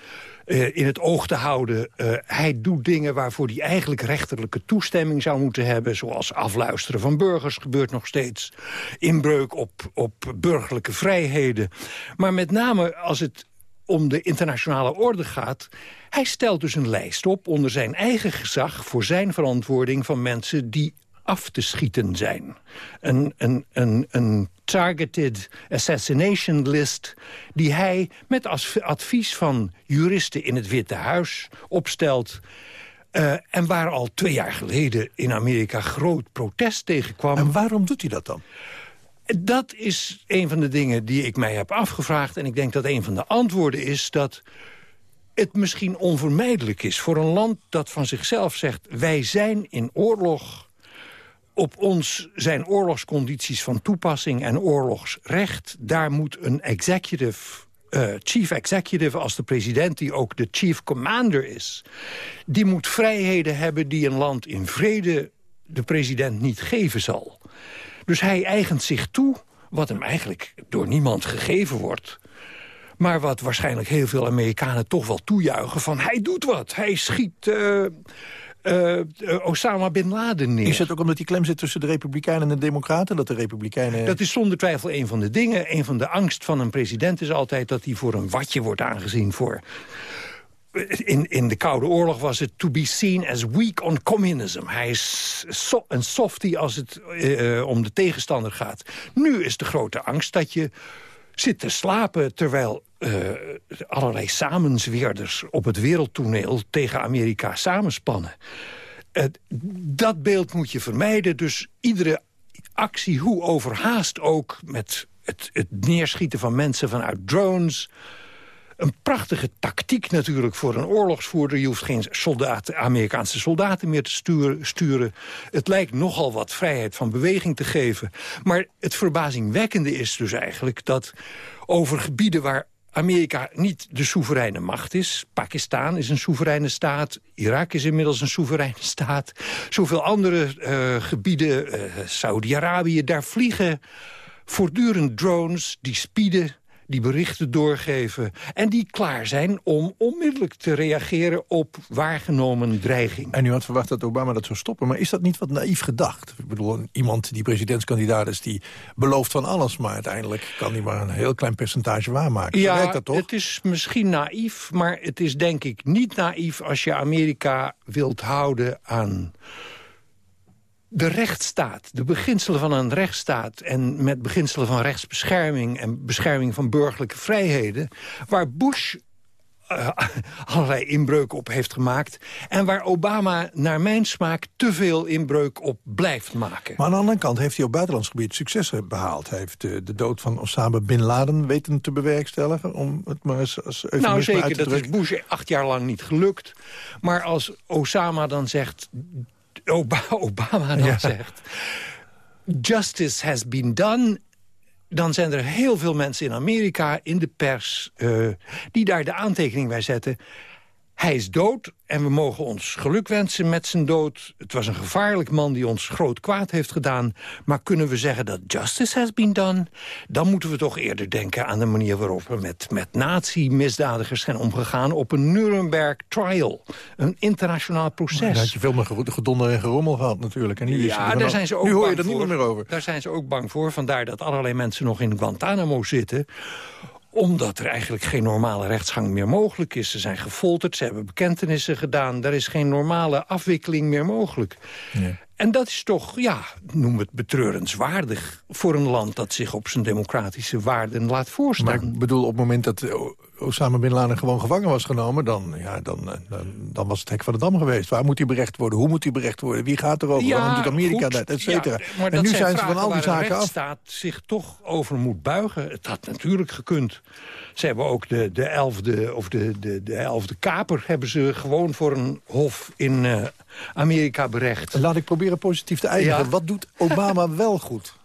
eh, in het oog te houden. Eh, hij doet dingen waarvoor hij eigenlijk rechterlijke toestemming zou moeten hebben... zoals afluisteren van burgers gebeurt nog steeds. Inbreuk op, op burgerlijke vrijheden. Maar met name als het om de internationale orde gaat... hij stelt dus een lijst op onder zijn eigen gezag... voor zijn verantwoording van mensen die af te schieten zijn. Een, een, een, een targeted assassination list... die hij met als advies van juristen in het Witte Huis opstelt... Uh, en waar al twee jaar geleden in Amerika groot protest tegen kwam. En waarom doet hij dat dan? Dat is een van de dingen die ik mij heb afgevraagd. En ik denk dat een van de antwoorden is dat het misschien onvermijdelijk is... voor een land dat van zichzelf zegt... wij zijn in oorlog op ons zijn oorlogscondities van toepassing en oorlogsrecht. Daar moet een executive uh, chief executive als de president... die ook de chief commander is... die moet vrijheden hebben die een land in vrede... de president niet geven zal. Dus hij eigent zich toe, wat hem eigenlijk door niemand gegeven wordt... maar wat waarschijnlijk heel veel Amerikanen toch wel toejuichen... van hij doet wat, hij schiet... Uh, uh, Osama Bin Laden neer. Is het ook omdat die klem zit tussen de Republikeinen en de Democraten? Dat de Republikeinen... Dat is zonder twijfel een van de dingen. Een van de angst van een president is altijd dat hij voor een watje wordt aangezien voor... In, in de Koude Oorlog was het to be seen as weak on communism. Hij is een softie als het uh, om de tegenstander gaat. Nu is de grote angst dat je zit te slapen... terwijl uh, allerlei samenzweerders op het wereldtoneel tegen Amerika samenspannen. Dat beeld moet je vermijden. Dus iedere actie, hoe overhaast ook... met het, het neerschieten van mensen vanuit drones... Een prachtige tactiek natuurlijk voor een oorlogsvoerder. Je hoeft geen Amerikaanse soldaten meer te sturen. Het lijkt nogal wat vrijheid van beweging te geven. Maar het verbazingwekkende is dus eigenlijk dat over gebieden waar Amerika niet de soevereine macht is. Pakistan is een soevereine staat. Irak is inmiddels een soevereine staat. Zoveel andere uh, gebieden, uh, Saudi-Arabië, daar vliegen voortdurend drones die spieden die berichten doorgeven... en die klaar zijn om onmiddellijk te reageren op waargenomen dreiging. En u had verwacht dat Obama dat zou stoppen, maar is dat niet wat naïef gedacht? Ik bedoel, iemand die presidentskandidaat is, die belooft van alles... maar uiteindelijk kan hij maar een heel klein percentage waarmaken. Ja, dat toch? het is misschien naïef, maar het is denk ik niet naïef... als je Amerika wilt houden aan de rechtsstaat, de beginselen van een rechtsstaat... en met beginselen van rechtsbescherming en bescherming van burgerlijke vrijheden... waar Bush uh, [laughs] allerlei inbreuk op heeft gemaakt... en waar Obama naar mijn smaak te veel inbreuk op blijft maken. Maar aan de andere kant heeft hij op buitenlands gebied succes behaald. Hij heeft de, de dood van Osama Bin Laden weten te bewerkstelligen... om het maar eens als Nou zeker, dat is Bush acht jaar lang niet gelukt. Maar als Osama dan zegt Obama dan ja. zegt... Justice has been done dan zijn er heel veel mensen in Amerika, in de pers... Uh, die daar de aantekening bij zetten. Hij is dood en we mogen ons geluk wensen met zijn dood. Het was een gevaarlijk man die ons groot kwaad heeft gedaan. Maar kunnen we zeggen dat justice has been done? Dan moeten we toch eerder denken aan de manier waarop we met, met nazi-misdadigers zijn omgegaan... op een Nuremberg trial, een internationaal proces. daar had je veel meer gedonder en gerommel gehad natuurlijk. En nu, ja, daar zijn ze ook nu hoor je er niet meer over. Daar zijn ze ook bang voor. Vandaar dat allerlei mensen nog in Guantanamo zitten omdat er eigenlijk geen normale rechtsgang meer mogelijk is. Ze zijn gefolterd, ze hebben bekentenissen gedaan. Er is geen normale afwikkeling meer mogelijk. En dat is toch, ja, noem het betreurenswaardig... voor een land dat zich op zijn democratische waarden laat voorstaan. Maar ik bedoel, op het moment dat Osama Bin Laden gewoon gevangen was genomen... Dan, ja, dan, dan, dan was het hek van de dam geweest. Waar moet hij berecht worden? Hoe moet hij berecht worden? Wie gaat erover? Ja, Waarom doet Amerika goed, dat? Et cetera. Ja, en nu zijn, zijn ze van al die zaken af. staat zich toch over moet buigen. Het had natuurlijk gekund. Ze hebben ook de, de elfde, of de, de, de elfde kaper... hebben ze gewoon voor een hof in uh, Amerika berecht. Laat ik proberen positief te eindigen. Ja. Wat doet Obama [laughs] wel goed?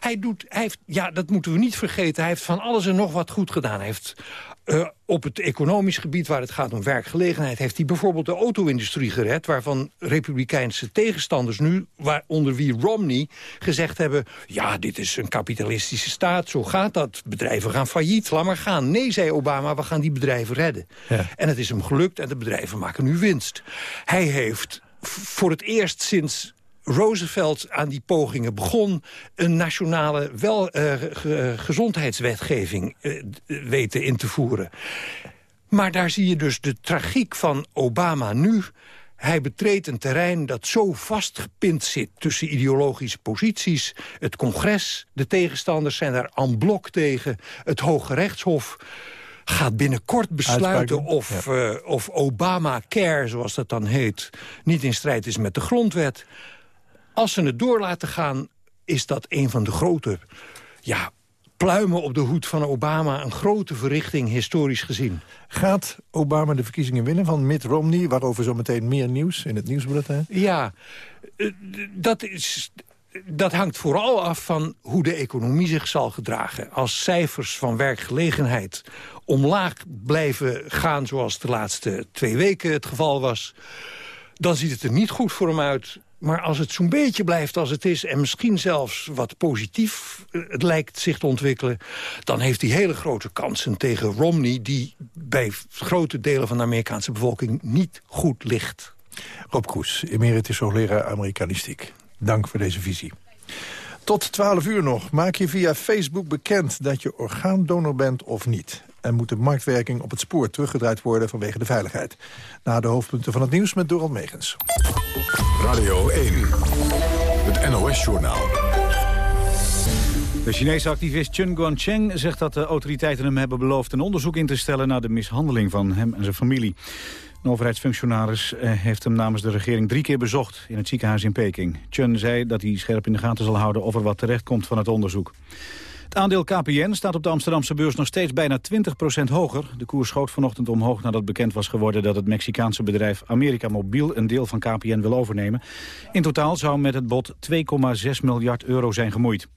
Hij doet, hij heeft, ja, dat moeten we niet vergeten. Hij heeft van alles en nog wat goed gedaan. Hij heeft Uh, op het economisch gebied waar het gaat om werkgelegenheid... heeft hij bijvoorbeeld de auto-industrie gered... waarvan republikeinse tegenstanders nu, waaronder wie Romney... gezegd hebben, ja, dit is een kapitalistische staat, zo gaat dat. Bedrijven gaan failliet, laat maar gaan. Nee, zei Obama, we gaan die bedrijven redden. Ja. En het is hem gelukt en de bedrijven maken nu winst. Hij heeft voor het eerst sinds Roosevelt aan die pogingen begon... een nationale wel, uh, gezondheidswetgeving uh, weten in te voeren. Maar daar zie je dus de tragiek van Obama nu... Hij betreedt een terrein dat zo vastgepind zit tussen ideologische posities. Het congres, de tegenstanders zijn daar en blok tegen. Het Hoge Rechtshof gaat binnenkort besluiten of, ja. uh, of Obamacare, zoals dat dan heet... niet in strijd is met de grondwet. Als ze het door laten gaan, is dat een van de grote... Ja, pluimen op de hoed van Obama. Een grote verrichting, historisch gezien. Gaat Obama de verkiezingen winnen van Mitt Romney... waarover zo meteen meer nieuws in het nieuwsbulletin? Ja, eh, dat is dat hangt vooral af van hoe de economie zich zal gedragen. Als cijfers van werkgelegenheid omlaag blijven gaan... zoals de laatste twee weken het geval was... dan ziet het er niet goed voor hem uit. Maar als het zo'n beetje blijft als het is... en misschien zelfs wat positief eh, het lijkt zich te ontwikkelen... dan heeft hij hele grote kansen tegen Romney... die bij grote delen van de Amerikaanse bevolking niet goed ligt. Rob Kroes, emeritus hoogleraar Amerikanistiek. Dank voor deze visie. Tot 12 uur nog. Maak je via Facebook bekend dat je orgaandonor bent of niet. En moet de marktwerking op het spoor teruggedraaid worden vanwege de veiligheid. Na de hoofdpunten van het nieuws met Doral Megens. Radio 1, het NOS-journaal. De Chinese activist Chen Guangcheng zegt dat de autoriteiten hem hebben beloofd... een onderzoek in te stellen naar de mishandeling van hem en zijn familie. Een overheidsfunctionaris eh, heeft hem namens de regering drie keer bezocht in het ziekenhuis in Peking. Chen zei dat hij scherp in de gaten zal houden of er wat terecht komt van het onderzoek. Het aandeel KPN staat op de Amsterdamse beurs nog steeds bijna 20% hoger. De koers schoot vanochtend omhoog nadat bekend was geworden dat het Mexicaanse bedrijf America Mobiel een deel van KPN wil overnemen. In totaal zou met het bod 2,6 miljard euro zijn gemoeid.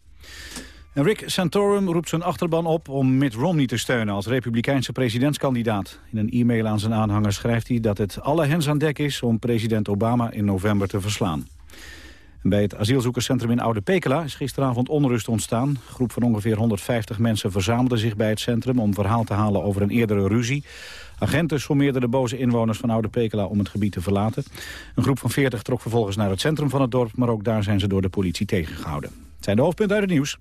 En Rick Santorum roept zijn achterban op om Mitt Romney te steunen als republikeinse presidentskandidaat. In een e-mail aan zijn aanhangers schrijft hij dat het alle hens aan dek is om president Obama in november te verslaan. Bij het asielzoekerscentrum in Oude Pekela is gisteravond onrust ontstaan. Een groep van ongeveer 150 mensen verzamelde zich bij het centrum om verhaal te halen over een eerdere ruzie. Agenten sommeerden de boze inwoners van Oude Pekela om het gebied te verlaten. Een groep van 40 trok vervolgens naar het centrum van het dorp, maar ook daar zijn ze door de politie tegengehouden. Het zijn de hoofdpunten uit het nieuws.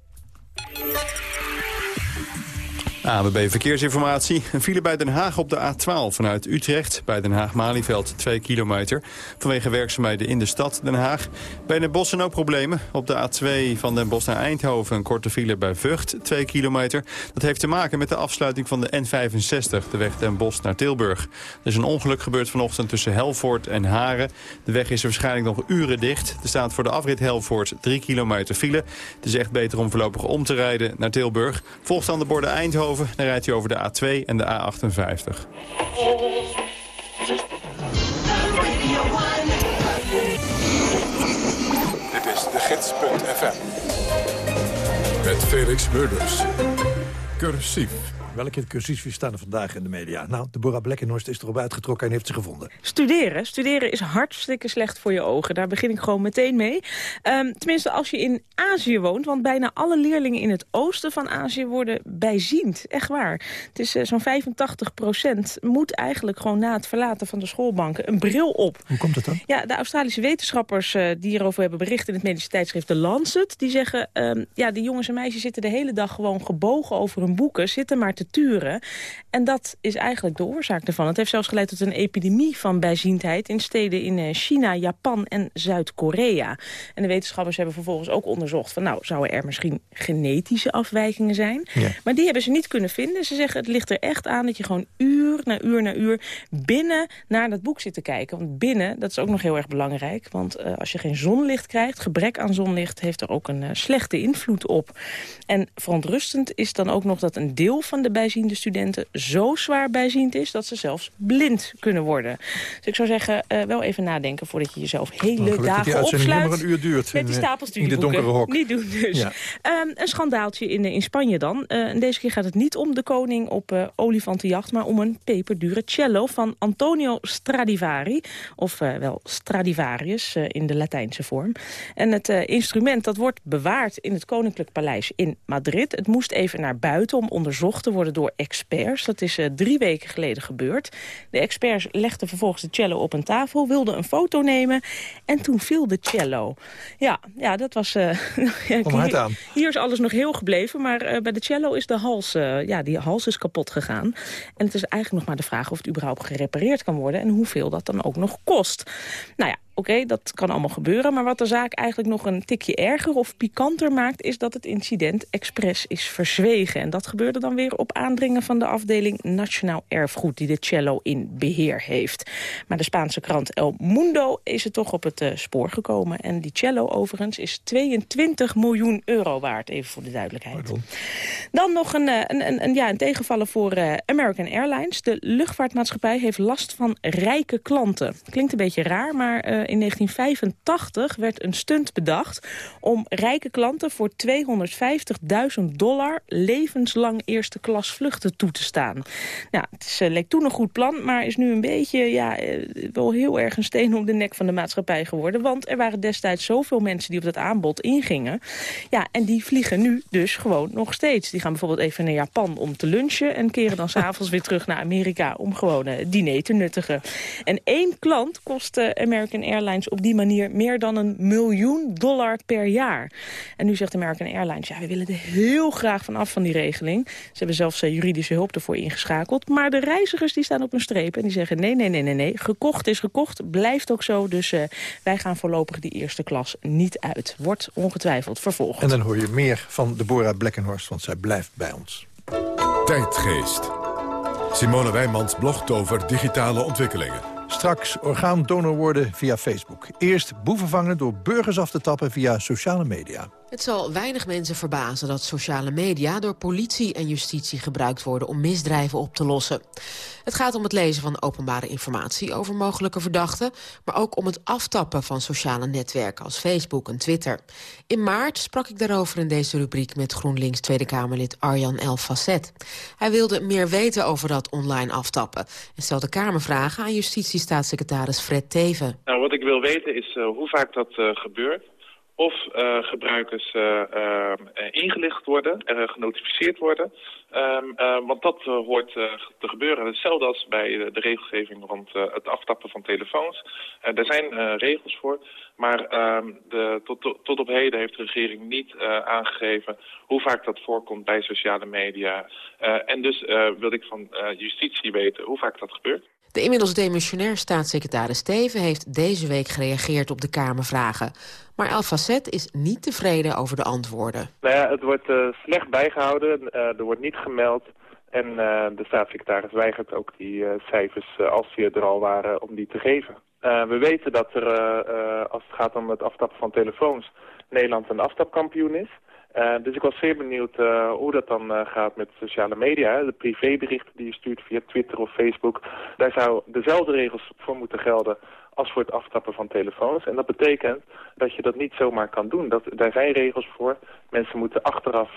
ABB Verkeersinformatie. Een file bij Den Haag op de A12 vanuit Utrecht. Bij Den Haag-Malieveld 2 kilometer. Vanwege werkzaamheden in de stad Den Haag. Bij Den Bosch ook problemen. Op de A2 van Den Bosch naar Eindhoven een korte file bij Vught 2 kilometer. Dat heeft te maken met de afsluiting van de N65. De weg Den Bosch naar Tilburg. Er is een ongeluk gebeurd vanochtend tussen Helvoort en Haren. De weg is waarschijnlijk nog uren dicht. Er staat voor de afrit Helvoort 3 kilometer file. Het is echt beter om voorlopig om te rijden naar Tilburg. Volgt aan de borden Eindhoven dan rijdt hij over de A2 en de A58. Dit is de gids.fm. Met Felix Murders. Cursief. Welke cursiefjes staan er vandaag in de media? Nou, Deborah Blekkenhorst is erop uitgetrokken en heeft ze gevonden. Studeren. Studeren is hartstikke slecht voor je ogen. Daar begin ik gewoon meteen mee. Um, tenminste, als je in Azië woont. Want bijna alle leerlingen in het oosten van Azië worden bijziend. Echt waar. Het is uh, zo'n 85 procent moet eigenlijk gewoon na het verlaten van de schoolbanken een bril op. Hoe komt het dan? Ja, de Australische wetenschappers uh, die hierover hebben bericht in het medische tijdschrift The Lancet. Die zeggen, um, ja, die jongens en meisjes zitten de hele dag gewoon gebogen over hun boeken. Zitten maar te En dat is eigenlijk de oorzaak ervan. Het heeft zelfs geleid tot een epidemie van bijziendheid... in steden in eh, China, Japan en Zuid-Korea. En de wetenschappers hebben vervolgens ook onderzocht... van nou, zouden er misschien genetische afwijkingen zijn? Ja. Maar die hebben ze niet kunnen vinden. Ze zeggen, het ligt er echt aan dat je gewoon uur na uur na uur... binnen naar dat boek zit te kijken. Want binnen, dat is ook nog heel erg belangrijk. Want uh, als je geen zonlicht krijgt, gebrek aan zonlicht... heeft er ook een uh, slechte invloed op. En verontrustend is dan ook nog dat een deel van de bijziende studenten zo zwaar bijziend is... dat ze zelfs blind kunnen worden. Dus ik zou zeggen, uh, wel even nadenken voordat je jezelf hele dagen opsluit. een uur duurt Met die eh, stapels in dit donkere hok. Niet doen dus. Ja. Ehm, een schandaaltje in, in Spanje dan. Eh, en deze keer gaat het niet om de koning op eh, olifantenjacht... maar om een peperdure cello van Antonio Stradivari. Of eh, wel Stradivarius eh, in de Latijnse vorm. En het eh, instrument dat wordt bewaard in het Koninklijk Paleis in Madrid. Het moest even naar buiten om onderzocht te worden door experts. Dat is eh, drie weken geleden gebeurd. De experts legden vervolgens de cello op een tafel... wilden een foto nemen en toen viel de cello. Ja, ja dat was... [laughs] hard hier- aan. hier is alles nog heel gebleven, maar eh, bij de cello is de hals, ja, die hals is kapot gegaan. En het is eigenlijk nog maar de vraag of het überhaupt gerepareerd kan worden... en hoeveel dat dan ook nog kost. Nou ja, oké, dat kan allemaal gebeuren. Maar wat de zaak eigenlijk nog een tikje erger of pikanter maakt... is dat het incident expres is verzwegen. En dat gebeurde dan weer op aandringen van de afdeling Nationaal Erfgoed... die de cello in beheer heeft. Maar de Spaanse krant El Mundo is het toch op het eh, spoor gekomen. En die cello overigens is 22 miljoen euro waard, even voor de duidelijkheid. Dan nog een, eh, een, een, een, ja, een tegenvaller voor eh, American Airlines. De luchtvaartmaatschappij heeft last van rijke klanten. Klinkt een beetje raar, maar in 1985 werd een stunt bedacht... om rijke klanten voor 250.000 dollar levenslang eerste klas vluchten toe te staan. Nou, het eh, leek toen een goed plan, maar is nu een beetje ja, eh, wel heel erg een steen om de nek van de maatschappij geworden. Want er waren destijds zoveel mensen die op dat aanbod ingingen. Ja, en die vliegen nu dus gewoon nog steeds. Die gaan bijvoorbeeld even naar Japan om te lunchen... en keren dan s'avonds weer terug naar Amerika om gewoon diner te nuttigen. En één klant kost eh, American Airlines op die manier meer dan een miljoen dollar per jaar. En nu zegt American Airlines, ja, we willen er heel graag van af van die regeling. Ze hebben zelfs eh, juridische hulp ervoor ingeschakeld. Maar de reizigers die staan op een streep en die zeggen nee, nee, nee, nee, nee. Gekocht is gekocht, blijft ook zo. Dus eh, wij gaan voorlopig die eerste klas niet uit. Wordt ongetwijfeld vervolgd. En dan hoor je meer van Deborah Blekkenhorst, want zij blijft bij ons. Tijdgeest. Simone Wijmans blogt over digitale ontwikkelingen. Straks orgaandonor worden via Facebook. Eerst boeven vangen door burgers af te tappen via sociale media. Het zal weinig mensen verbazen dat sociale media door politie en justitie gebruikt worden om misdrijven op te lossen. Het gaat om het lezen van openbare informatie over mogelijke verdachten, maar ook om het aftappen van sociale netwerken als Facebook en Twitter. In maart sprak ik daarover in deze rubriek met GroenLinks Tweede Kamerlid Arjan El Facet. Hij wilde meer weten over dat online aftappen en stelde Kamervragen aan justitiestaatssecretaris Fred Teven. Nou, wat ik wil weten is uh, hoe vaak dat uh, gebeurt. Of uh, gebruikers ingelicht worden, genotificeerd worden. Um, want dat hoort te gebeuren. Hetzelfde als bij de, regelgeving rond het aftappen van telefoons. daar zijn regels voor. Maar um, de, tot, tot, op heden heeft de regering niet aangegeven hoe vaak dat voorkomt bij sociale media. en dus wil ik van justitie weten hoe vaak dat gebeurt. De inmiddels demissionair staatssecretaris Steven heeft deze week gereageerd op de Kamervragen. Maar El Facet is niet tevreden over de antwoorden. Nou ja, het wordt uh, slecht bijgehouden, uh, er wordt niet gemeld. En uh, de staatssecretaris weigert ook die cijfers, als die er al waren, om die te geven. we weten dat er, als het gaat om het aftappen van telefoons, Nederland een aftapkampioen is. Uh, dus ik was zeer benieuwd uh, hoe dat dan uh, gaat met sociale media. De privéberichten die je stuurt via Twitter of Facebook. Daar zou dezelfde regels voor moeten gelden als voor het aftappen van telefoons. En dat betekent dat je dat niet zomaar kan doen. Dat, daar zijn regels voor. Mensen moeten achteraf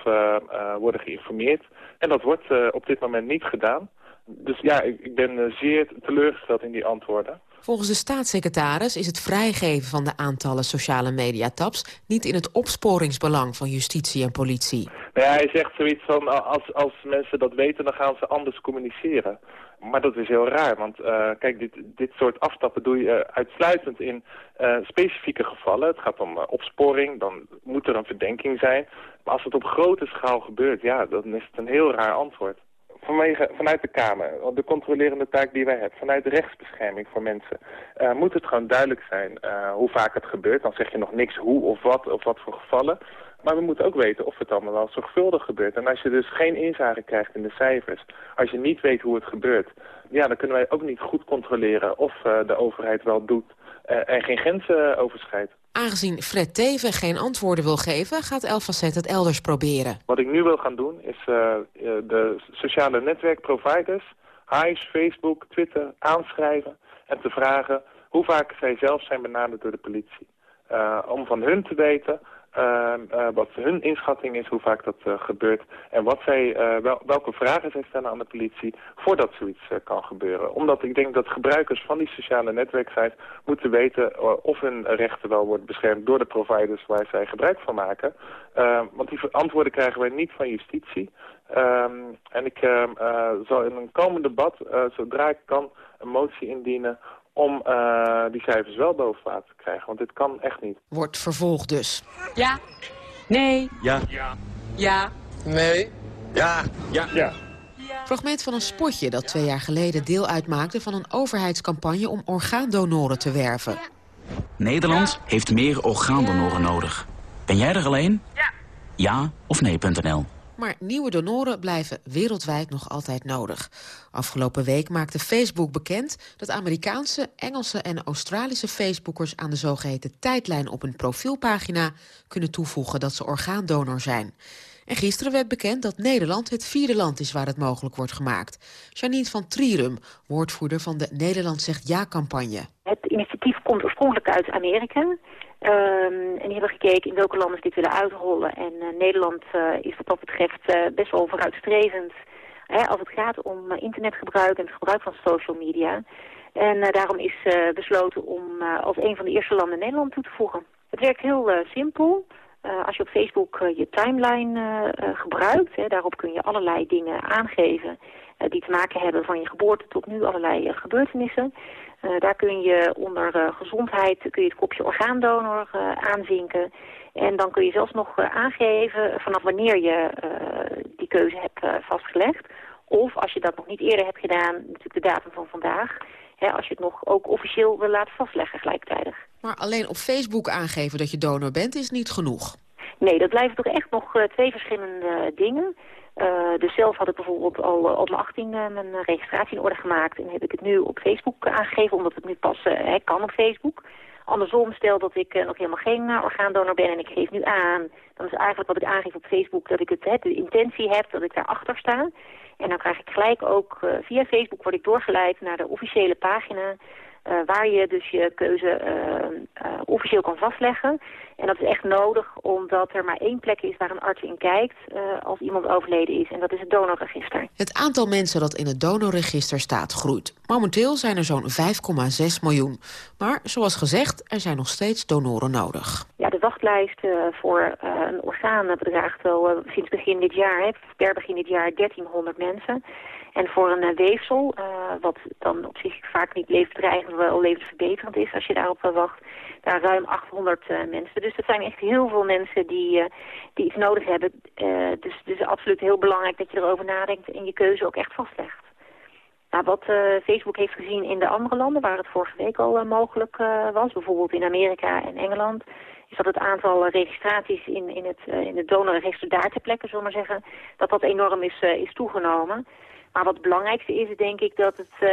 worden geïnformeerd. En dat wordt op dit moment niet gedaan. Dus ja, ik, ik ben zeer teleurgesteld in die antwoorden. Volgens de staatssecretaris is het vrijgeven van de aantallen sociale mediataps niet in het opsporingsbelang van justitie en politie. Nou ja, hij zegt zoiets van, als, als mensen dat weten, dan gaan ze anders communiceren. Maar dat is heel raar, want uh, kijk, dit, dit soort aftappen doe je uh, uitsluitend in uh, specifieke gevallen. Het gaat om opsporing, dan moet er een verdenking zijn. Maar als het op grote schaal gebeurt, ja, dan is het een heel raar antwoord vanwege, vanuit de Kamer, de controlerende taak die wij hebben, vanuit de rechtsbescherming voor mensen, uh, moet het gewoon duidelijk zijn uh, hoe vaak het gebeurt. Dan zeg je nog niks hoe of wat of wat voor gevallen. Maar we moeten ook weten of het allemaal wel zorgvuldig gebeurt. En als je dus geen inzage krijgt in de cijfers, als je niet weet hoe het gebeurt, ja, dan kunnen wij ook niet goed controleren of uh, de overheid wel doet en geen grenzen overschrijdt. Aangezien Fred Teven geen antwoorden wil geven, gaat Elfacet het elders proberen. Wat ik nu wil gaan doen is de sociale netwerkproviders, Hives, Facebook, Twitter, aanschrijven en te vragen hoe vaak zij zelf zijn benaderd door de politie. om van hun te weten eh, wat hun inschatting is, hoe vaak dat uh, gebeurt... en wat zij, wel, welke vragen zij stellen aan de politie voordat zoiets kan gebeuren. Omdat ik denk dat gebruikers van die sociale netwerksites moeten weten... of hun rechten wel worden beschermd door de providers waar zij gebruik van maken. Ehm, want die antwoorden krijgen wij niet van justitie. Ehm, en ik zal in een komend debat, zodra ik kan, een motie indienen om uh, die cijfers wel boven water te krijgen. Want dit kan echt niet. Wordt vervolgd dus. Ja. Nee. Ja. Ja. Ja. Nee. Ja. Ja. Ja. Fragment van een spotje dat twee jaar geleden deel uitmaakte... van een overheidscampagne om orgaandonoren te werven. Nederland heeft meer orgaandonoren nodig. Ben jij er alleen? Ja. Ja of nee.nl maar nieuwe donoren blijven wereldwijd nog altijd nodig. Afgelopen week maakte Facebook bekend dat Amerikaanse, Engelse en Australische Facebookers aan de zogeheten tijdlijn op hun profielpagina kunnen toevoegen dat ze orgaandonor zijn. En gisteren werd bekend dat Nederland het vierde land is waar het mogelijk wordt gemaakt. Janine van Trierum, woordvoerder van de Nederland zegt ja-campagne. Het initiatief komt oorspronkelijk uit Amerika. Um, en die hebben gekeken in welke landen ze dit willen uitrollen. En uh, Nederland uh, is wat dat betreft uh, best wel vooruitstrevend hè, als het gaat om internetgebruik en het gebruik van social media. En daarom is besloten om als een van de eerste landen Nederland toe te voegen. Het werkt heel simpel. als je op Facebook je timeline gebruikt, hè, daarop kun je allerlei dingen aangeven die te maken hebben van je geboorte tot nu, allerlei gebeurtenissen. Uh, daar kun je onder uh, gezondheid kun je het kopje orgaandonor uh, aanvinken. En dan kun je zelfs nog aangeven vanaf wanneer je die keuze hebt vastgelegd. Of als je dat nog niet eerder hebt gedaan, natuurlijk de datum van vandaag. Hè, als je het nog ook officieel wil laten vastleggen gelijktijdig. Maar alleen op Facebook aangeven dat je donor bent is niet genoeg? Nee, dat blijven toch echt nog twee verschillende dingen. Uh, dus zelf had ik bijvoorbeeld al op mijn 18 uh, mijn registratie in orde gemaakt. En heb ik het nu op Facebook aangegeven, omdat het nu pas kan op Facebook. Andersom, stel dat ik nog helemaal geen orgaandonor ben en ik geef nu aan. Dan is eigenlijk wat ik aangeef op Facebook dat ik het, de intentie heb, dat ik daarachter sta. En dan krijg ik gelijk ook via Facebook word ik doorgeleid naar de officiële pagina waar je dus je keuze uh, uh, officieel kan vastleggen. En dat is echt nodig omdat er maar één plek is waar een arts in kijkt als iemand overleden is. En dat is het donorregister. Het aantal mensen dat in het donorregister staat groeit. Momenteel zijn er zo'n 5,6 miljoen. Maar zoals gezegd, er zijn nog steeds donoren nodig. Ja, de wachtlijst voor een orgaan bedraagt wel sinds begin dit jaar, hè, per begin dit jaar, 1300 mensen. En voor een weefsel, uh, wat dan op zich vaak niet levensbedreigend, wel levensverbeterend is als je daarop wacht, daar ruim 800 uh, mensen. Dus dat zijn echt heel veel mensen die, die iets nodig hebben. dus het is absoluut heel belangrijk dat je erover nadenkt en je keuze ook echt vastlegt. Nou, wat Facebook heeft gezien in de andere landen, waar het vorige week al mogelijk was, bijvoorbeeld in Amerika en Engeland, is dat het aantal registraties in, in, het, in het donorregister daar zullen we maar zeggen, dat dat enorm is, is toegenomen. Maar wat het belangrijkste is, denk ik, dat het uh,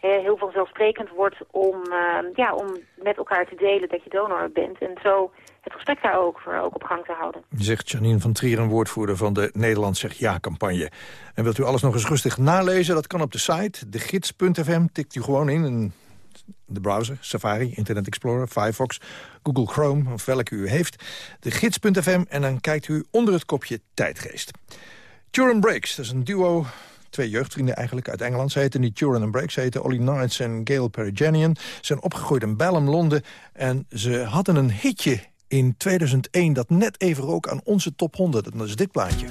heel vanzelfsprekend wordt om, uh, ja, om met elkaar te delen dat je donor bent. En zo het gesprek daar ook, voor, ook op gang te houden. Zegt Janine van Trier, een woordvoerder van de Nederland zegt ja-campagne. En wilt u alles nog eens rustig nalezen? Dat kan op de site, degids.fm. Tikt u gewoon in, in de browser, Safari, Internet Explorer, Firefox, Google Chrome, of welke u heeft. Degids.fm en dan kijkt u onder het kopje tijdgeest. Turin Breaks, dat is een duo twee jeugdvrienden eigenlijk uit Engeland. Ze heten niet Turan and Break, ze heten Ollie Knights en Gail Perigenian. Ze zijn opgegroeid in Balham, Londen. En ze hadden een hitje in 2001 dat net even rook aan onze top 100. En dat is dit plaatje.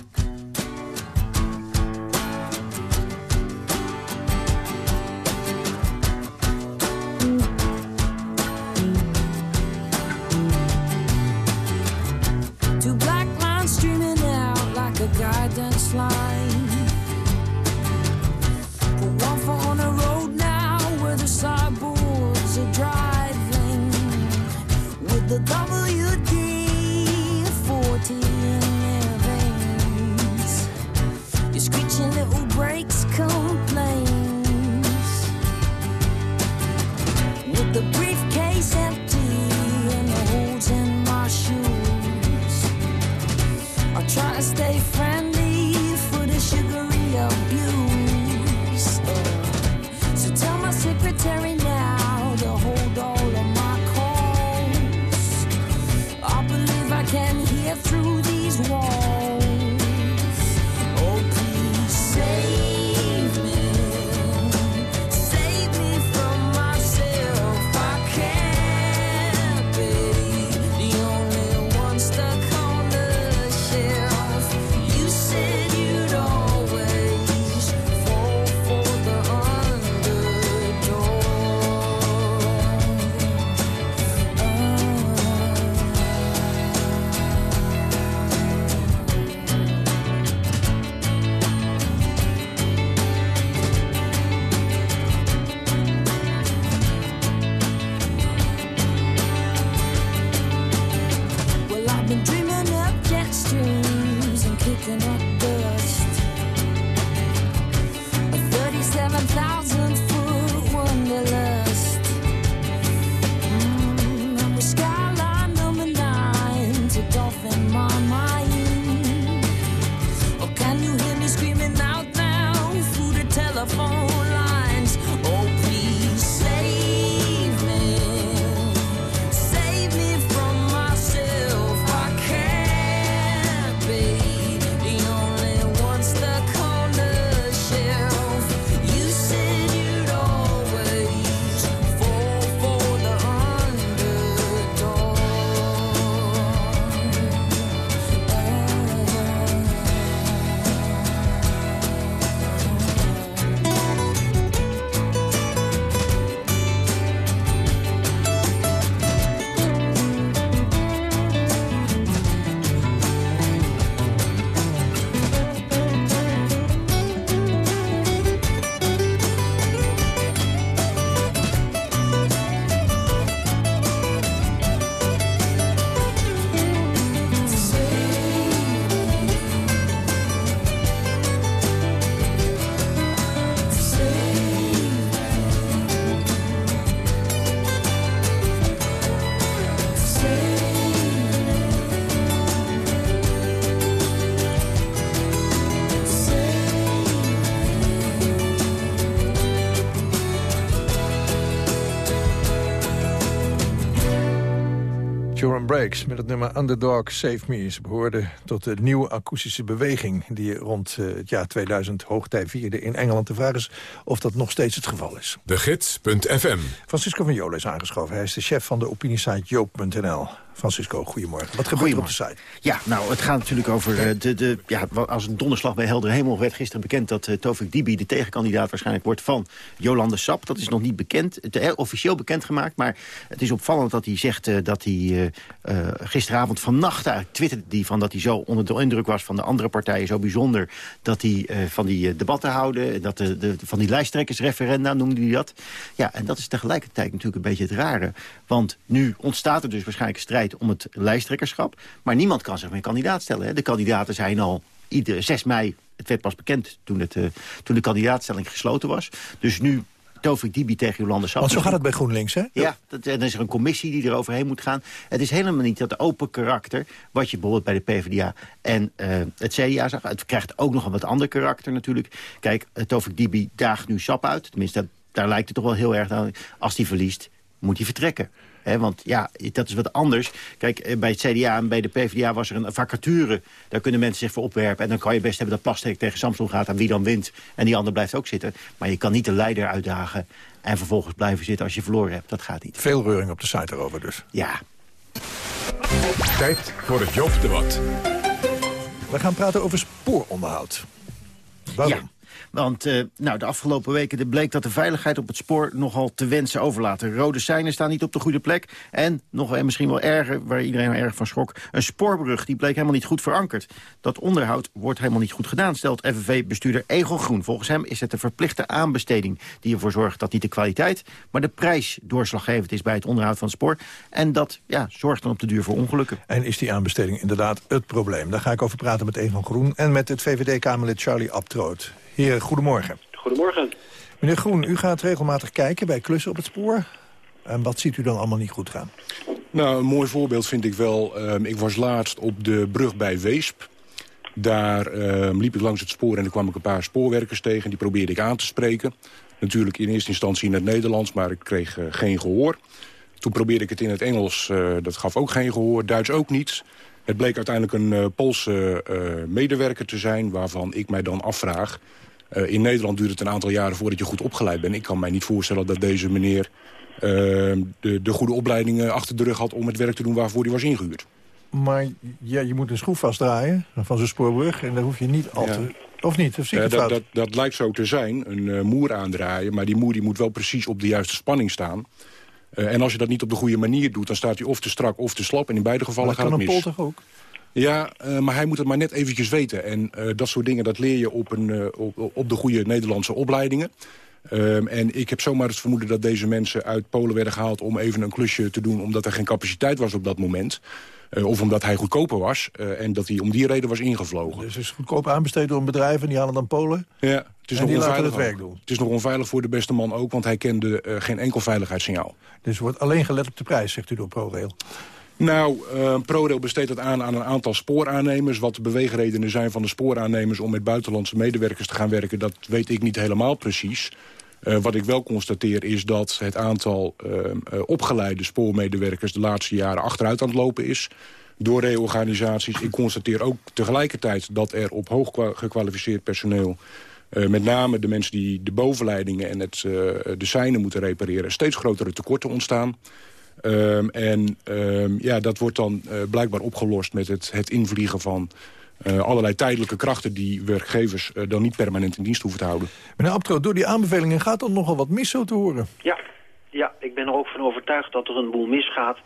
cannot Breaks met het nummer Underdog Save Me. Ze behoorden tot de nieuwe akoestische beweging... die rond eh, het jaar 2000 hoogtij vierde in Engeland. De vraag is of dat nog steeds het geval is. De Gids.fm. Francisco van Jolen is aangeschoven. Hij is de chef van de opiniesite joop.nl. Francisco, goedemorgen. Wat gebeurt er op de site? Ja, nou, het gaat natuurlijk over eh, de, de... Ja, als een donderslag bij heldere hemel werd gisteren bekend... dat uh, Tovik Dibi de tegenkandidaat waarschijnlijk wordt van Jolande Sap. Dat is nog niet bekend, het, uh, officieel bekendgemaakt. Maar het is opvallend dat hij zegt uh, dat hij gisteravond vannacht... eigenlijk twitterde die van dat hij zo onder de indruk was van de andere partijen. Zo bijzonder dat hij van die debatten houden. Dat de, de, van die lijsttrekkersreferenda noemde hij dat. Ja, en dat is tegelijkertijd natuurlijk een beetje het rare. Want nu ontstaat er dus waarschijnlijk strijd om het lijsttrekkerschap. Maar niemand kan zich meer kandidaat stellen. Hè. De kandidaten zijn al ieder 6 mei, het werd pas bekend toen, het, uh, toen de kandidaatstelling gesloten was. Dus nu Tovik Dibi tegen Jolande Sap. Want zo gaat het bij GroenLinks, hè? Ja, dat, dan is er een commissie die er overheen moet gaan. Het is helemaal niet dat open karakter... wat je bijvoorbeeld bij de PvdA en uh, het CDA zag. Het krijgt ook nog een wat ander karakter natuurlijk. Kijk, uh, Tovik Dibi daagt nu Sap uit. Tenminste, daar lijkt het toch wel heel erg aan. Als hij verliest, moet hij vertrekken. He, want ja, dat is wat anders. Kijk, bij het CDA en bij de PvdA was er een vacature. Daar kunnen mensen zich voor opwerpen. En dan kan je best hebben dat Plasterk tegen Samsung gaat... en wie dan wint. En die ander blijft ook zitten. Maar je kan niet de leider uitdagen... en vervolgens blijven zitten als je verloren hebt. Dat gaat niet. Veel reuring op de site erover dus. Ja. Tijd voor het Joop-debat. We gaan praten over spooronderhoud. Waarom? Ja. Want uh, nou, de afgelopen weken bleek dat de veiligheid op het spoor nogal te wensen overlaat. De rode seinen staan niet op de goede plek. En, nog en misschien wel erger, waar iedereen erg van schrok... een spoorbrug die bleek helemaal niet goed verankerd. Dat onderhoud wordt helemaal niet goed gedaan, stelt FNV-bestuurder Egel Groen. Volgens hem is het een verplichte aanbesteding die ervoor zorgt dat niet de kwaliteit... maar de prijs doorslaggevend is bij het onderhoud van het spoor. En dat ja, zorgt dan op de duur voor ongelukken. En is die aanbesteding inderdaad het probleem? Daar ga ik over praten met Egel Groen en met het VVD-Kamerlid Charlie Abtroot. Heer, goedemorgen. Goedemorgen. Meneer Groen, u gaat regelmatig kijken bij klussen op het spoor. En wat ziet u dan allemaal niet goed gaan? Nou, een mooi voorbeeld vind ik wel. Um, ik was laatst op de brug bij Weesp. Daar um, liep ik langs het spoor en er kwam ik een paar spoorwerkers tegen. Die probeerde ik aan te spreken. Natuurlijk in eerste instantie in het Nederlands, maar ik kreeg uh, geen gehoor. Toen probeerde ik het in het Engels, uh, dat gaf ook geen gehoor. Duits ook niets. Het bleek uiteindelijk een uh, Poolse uh, medewerker te zijn... waarvan ik mij dan afvraag... Uh, in Nederland duurt het een aantal jaren voordat je goed opgeleid bent. Ik kan mij niet voorstellen dat deze meneer de, de goede opleidingen achter de rug had... om het werk te doen waarvoor hij was ingehuurd. Maar ja, je moet een schroef vastdraaien van zo'n spoorbrug... en daar hoef je niet al te... Of niet? Of zie ik dat, dat, dat, lijkt zo te zijn, een moer aandraaien... maar die moer die moet wel precies op de juiste spanning staan... En als je dat niet op de goede manier doet, dan staat hij of te strak of te slap. En in beide gevallen gaat het mis. Dat kan een pol toch ook? Ja, uh, maar hij moet het maar net eventjes weten. En uh, dat soort dingen, dat leer je op, een, op, op de goede Nederlandse opleidingen. Ehm, en ik heb zomaar het vermoeden dat deze mensen uit Polen werden gehaald... om even een klusje te doen omdat er geen capaciteit was op dat moment. Eh, of omdat hij goedkoper was eh, en dat hij om die reden was ingevlogen. Dus het is goedkoop aanbesteed door een bedrijf en die halen dan Polen? Ja, het is En nog onveilig het werk doen? Het is nog onveilig voor de beste man ook, want hij kende eh, geen enkel veiligheidssignaal. Dus wordt alleen gelet op de prijs, zegt u door ProRail. Nou, eh, ProRail besteedt het aan aan een aantal spooraannemers. Wat de beweegredenen zijn van de spooraannemers om met buitenlandse medewerkers te gaan werken... dat weet ik niet helemaal precies. Eh, wat ik wel constateer is dat het aantal eh, opgeleide spoormedewerkers... de laatste jaren achteruit aan het lopen is door reorganisaties. Ik constateer ook tegelijkertijd dat er op hoog kwa- gekwalificeerd personeel... met name de mensen die de bovenleidingen en het, de seinen moeten repareren... steeds grotere tekorten ontstaan. Ehm, en ehm, ja, dat wordt dan eh, blijkbaar opgelost met het, het invliegen van eh, allerlei tijdelijke krachten... die werkgevers eh, dan niet permanent in dienst hoeven te houden. Meneer Abtro, door die aanbevelingen gaat er nogal wat mis zo te horen. Ja, ja, ik ben er ook van overtuigd dat er een boel misgaat.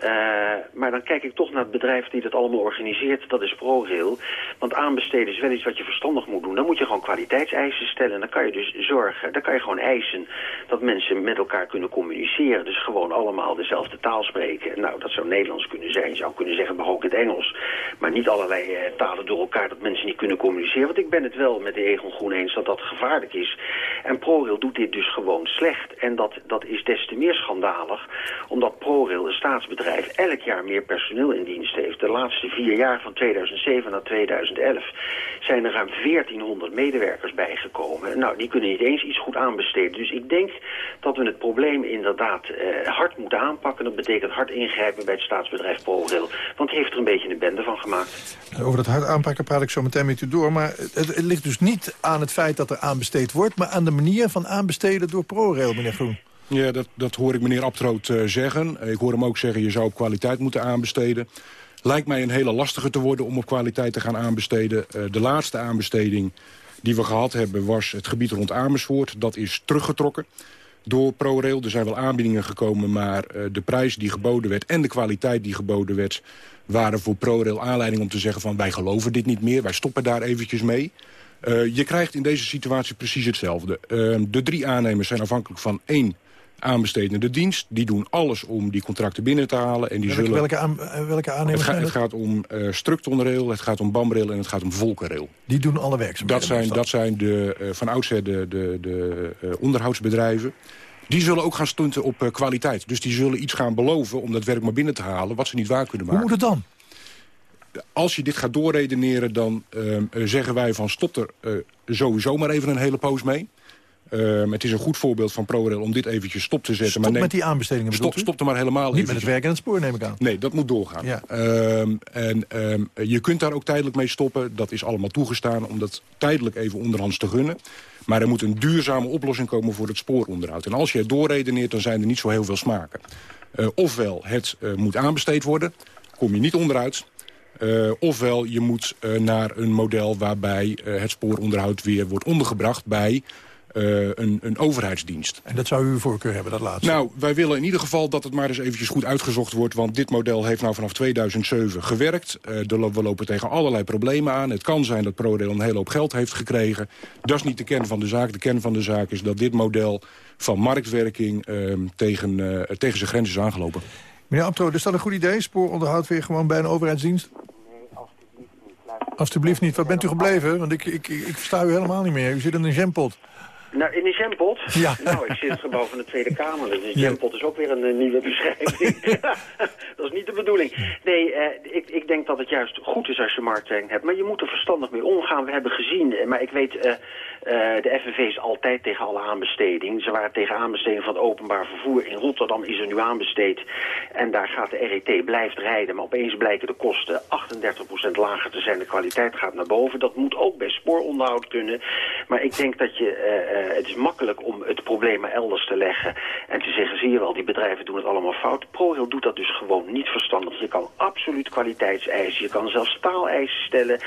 Eh, maar dan kijk ik toch naar het bedrijf die dat allemaal organiseert. Dat is ProRail. Want aanbesteden is wel iets wat je verstandig moet doen. Dan moet je gewoon kwaliteitseisen stellen. En dan kan je dus zorgen, dan kan je gewoon eisen dat mensen met elkaar kunnen communiceren. Dus gewoon allemaal dezelfde taal spreken. Nou, dat zou Nederlands kunnen zijn. Je zou kunnen zeggen, maar ook het Engels. Maar niet allerlei eh, talen door elkaar dat mensen niet kunnen communiceren. Want ik ben het wel met de Egon Groen eens dat dat gevaarlijk is. En ProRail doet dit dus gewoon slecht. En dat, dat is des te meer schandalig, omdat ProRail, een staatsbedrijf, elk jaar meer personeel in dienst heeft. De laatste vier jaar, van 2007 naar 2011, zijn er ruim 1400 medewerkers bijgekomen. Nou, die kunnen niet eens iets goed aanbesteden. Dus ik denk dat we het probleem inderdaad eh, hard moeten aanpakken. Dat betekent hard ingrijpen bij het staatsbedrijf ProRail. Want die heeft er een beetje een bende van gemaakt. Over dat hard aanpakken praat ik zo meteen met u door. Maar het, het ligt dus niet aan het feit dat er aanbesteed wordt... maar aan de manier van aanbesteden door ProRail, meneer Groen. Ja, dat, dat hoor ik meneer Abtroot eh, zeggen. Ik hoor hem ook zeggen, je zou op kwaliteit moeten aanbesteden. Lijkt mij een hele lastige te worden om op kwaliteit te gaan aanbesteden. Eh, de laatste aanbesteding die we gehad hebben was het gebied rond Amersfoort. Dat is teruggetrokken door ProRail. Er zijn wel aanbiedingen gekomen, maar eh, de prijs die geboden werd... en de kwaliteit die geboden werd, waren voor ProRail aanleiding om te zeggen van... wij geloven dit niet meer, wij stoppen daar eventjes mee. Je krijgt in deze situatie precies hetzelfde. De drie aannemers zijn afhankelijk van één aanbestedende dienst. Die doen alles om die contracten binnen te halen. En die Welke, zullen... welke, aan, eh, welke het, aannemers ga- zijn het gaat om eh Structonrail, het gaat om BAMrail en het gaat om Volkenrail. Die doen alle werkzaamheden. Dat zijn, dat zijn de, eh, van oudsher de, de, de eh, onderhoudsbedrijven. Die zullen ook gaan stunten op eh, kwaliteit. Dus die zullen iets gaan beloven om dat werk maar binnen te halen... wat ze niet waar kunnen Hoe maken. moet het dan? Als je dit gaat doorredeneren, dan ehm, eh, zeggen wij van... stop er eh, sowieso maar even een hele poos mee. Ehm, het is een goed voorbeeld van ProRail om dit eventjes stop te zetten. Stop maar neem- met die aanbestedingen Stop, stop er maar helemaal Niet met het werk en het spoor, neem ik aan. Nee, dat moet doorgaan. Ja. Ehm, en ehm, je kunt daar ook tijdelijk mee stoppen. Dat is allemaal toegestaan om dat tijdelijk even onderhands te gunnen. Maar er moet een duurzame oplossing komen voor het spooronderhoud. En als je het doorredeneert, dan zijn er niet zo heel veel smaken. Eh, ofwel, het eh, moet aanbesteed worden. Kom je niet onderuit. Eh, ofwel, je moet naar een model waarbij het spooronderhoud weer wordt ondergebracht bij eh, een, een overheidsdienst. En dat zou u voorkeur hebben, dat laatste. Nou, wij willen in ieder geval dat het maar eens eventjes goed uitgezocht wordt... want dit model heeft nou vanaf 2007 gewerkt. Eh, de we lopen tegen allerlei problemen aan. Het kan zijn dat ProRail een hele hoop geld heeft gekregen. Dat is niet de kern van de zaak. De kern van de zaak is dat dit model van marktwerking... eh, tegen, eh, tegen zijn grenzen is aangelopen. Meneer Abtro, is dat een goed idee? Spooronderhoud weer gewoon bij een overheidsdienst? Alsjeblieft niet. Wat bent u gebleven? Want ik, ik, ik versta u helemaal niet meer. U zit in een jampot. Nou, in de jampot? Ja. Nou, ik zit gebouw van de Tweede Kamer. Dus de Ja. jampot is ook weer een, eh, nieuwe beschrijving. [laughs] dat is niet de bedoeling. Nee, eh, ik, ik denk dat het juist goed is als je marktwerking hebt. Maar je moet er verstandig mee omgaan. We hebben gezien, eh, maar ik weet... eh, eh, de FNV is altijd tegen alle aanbesteding. Ze waren tegen aanbesteding van het openbaar vervoer. In Rotterdam is er nu aanbesteed. En daar gaat de RET blijft rijden. Maar opeens blijken de kosten 38% lager te zijn. De kwaliteit gaat naar boven. Dat moet ook bij spooronderhoud kunnen. Maar ik denk dat je... eh, het is makkelijk om het probleem maar elders te leggen. En te zeggen, zie je wel, die bedrijven doen het allemaal fout. ProRail doet dat dus gewoon niet verstandig. Je kan absoluut kwaliteitseisen. Je kan zelfs taaleisen stellen.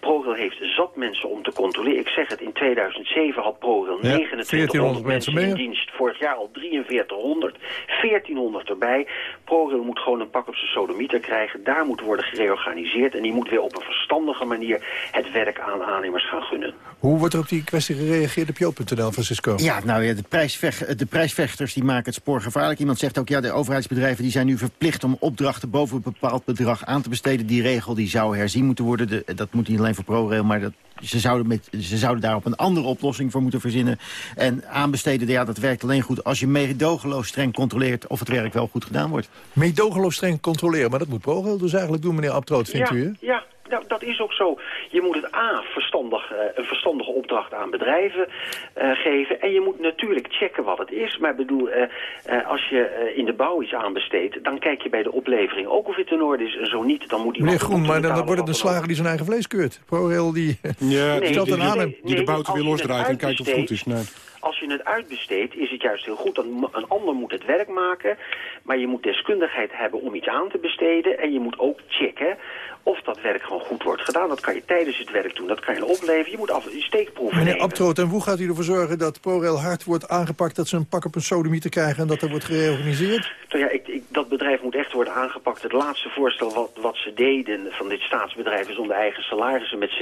ProRail heeft zat mensen om te controleren. Ik zeg het, in 2000 2007 had ProRail Ja, 2900 1400 mensen mensen in meer. dienst. Vorig jaar al 4300, 1400 erbij. ProRail moet gewoon een pak op zijn sodemieter krijgen. Daar moet worden gereorganiseerd. En die moet weer op een verstandige manier het werk aan aannemers gaan gunnen. Hoe wordt er op die kwestie gereageerd op jo.nl, Francisco? Ja, nou ja, de, prijsvech, de prijsvechters die maken het spoor gevaarlijk. Iemand zegt ook, ja, de overheidsbedrijven die zijn nu verplicht om opdrachten boven een bepaald bedrag aan te besteden. Die regel die zou herzien moeten worden. De, dat moet niet alleen voor ProRail, maar dat, ze, zouden met, ze zouden daar op een andere oplossing voor moeten verzinnen. En aanbesteden, ja, dat werkt alleen goed als je meedogenloos streng controleert of het werk wel goed gedaan wordt. Meedogenloos streng controleren, maar dat moet ProRail dus eigenlijk doen, meneer Abtroot, vindt ja, u, hè? Ja, nou, dat is ook zo. Je moet het A, verstandig, eh, een verstandige opdracht aan bedrijven eh, geven. En je moet natuurlijk checken wat het is. Maar ik bedoel, eh, eh, als je in de bouw iets aanbesteedt... dan kijk je bij de oplevering ook of het in orde is. En zo niet, dan moet iemand... Meneer Groen, maar dan, dan wordt het een slager die zijn eigen vlees keurt. ProRail die Ja, Nee, [laughs] stelt een aan hem. Die de bouten weer losdraait en kijkt of het goed is. Nee. Als je het uitbesteedt, is het juist heel goed. Dan een ander moet het werk maken. Maar je moet deskundigheid hebben om iets aan te besteden. En je moet ook checken of dat werk gewoon goed wordt gedaan. Dat kan je tijdens het werk doen. Dat kan je opleveren. Je moet af je steekproeven Meneer. Abtroot, en hoe gaat u ervoor zorgen dat ProRail hard wordt aangepakt... dat ze een pak op een sodemieter krijgen en dat er wordt gereorganiseerd? Nou ja, ik, ik, dat bedrijf moet echt worden aangepakt. Het laatste voorstel wat, wat ze deden van dit staatsbedrijf... is om de eigen salarissen met 16%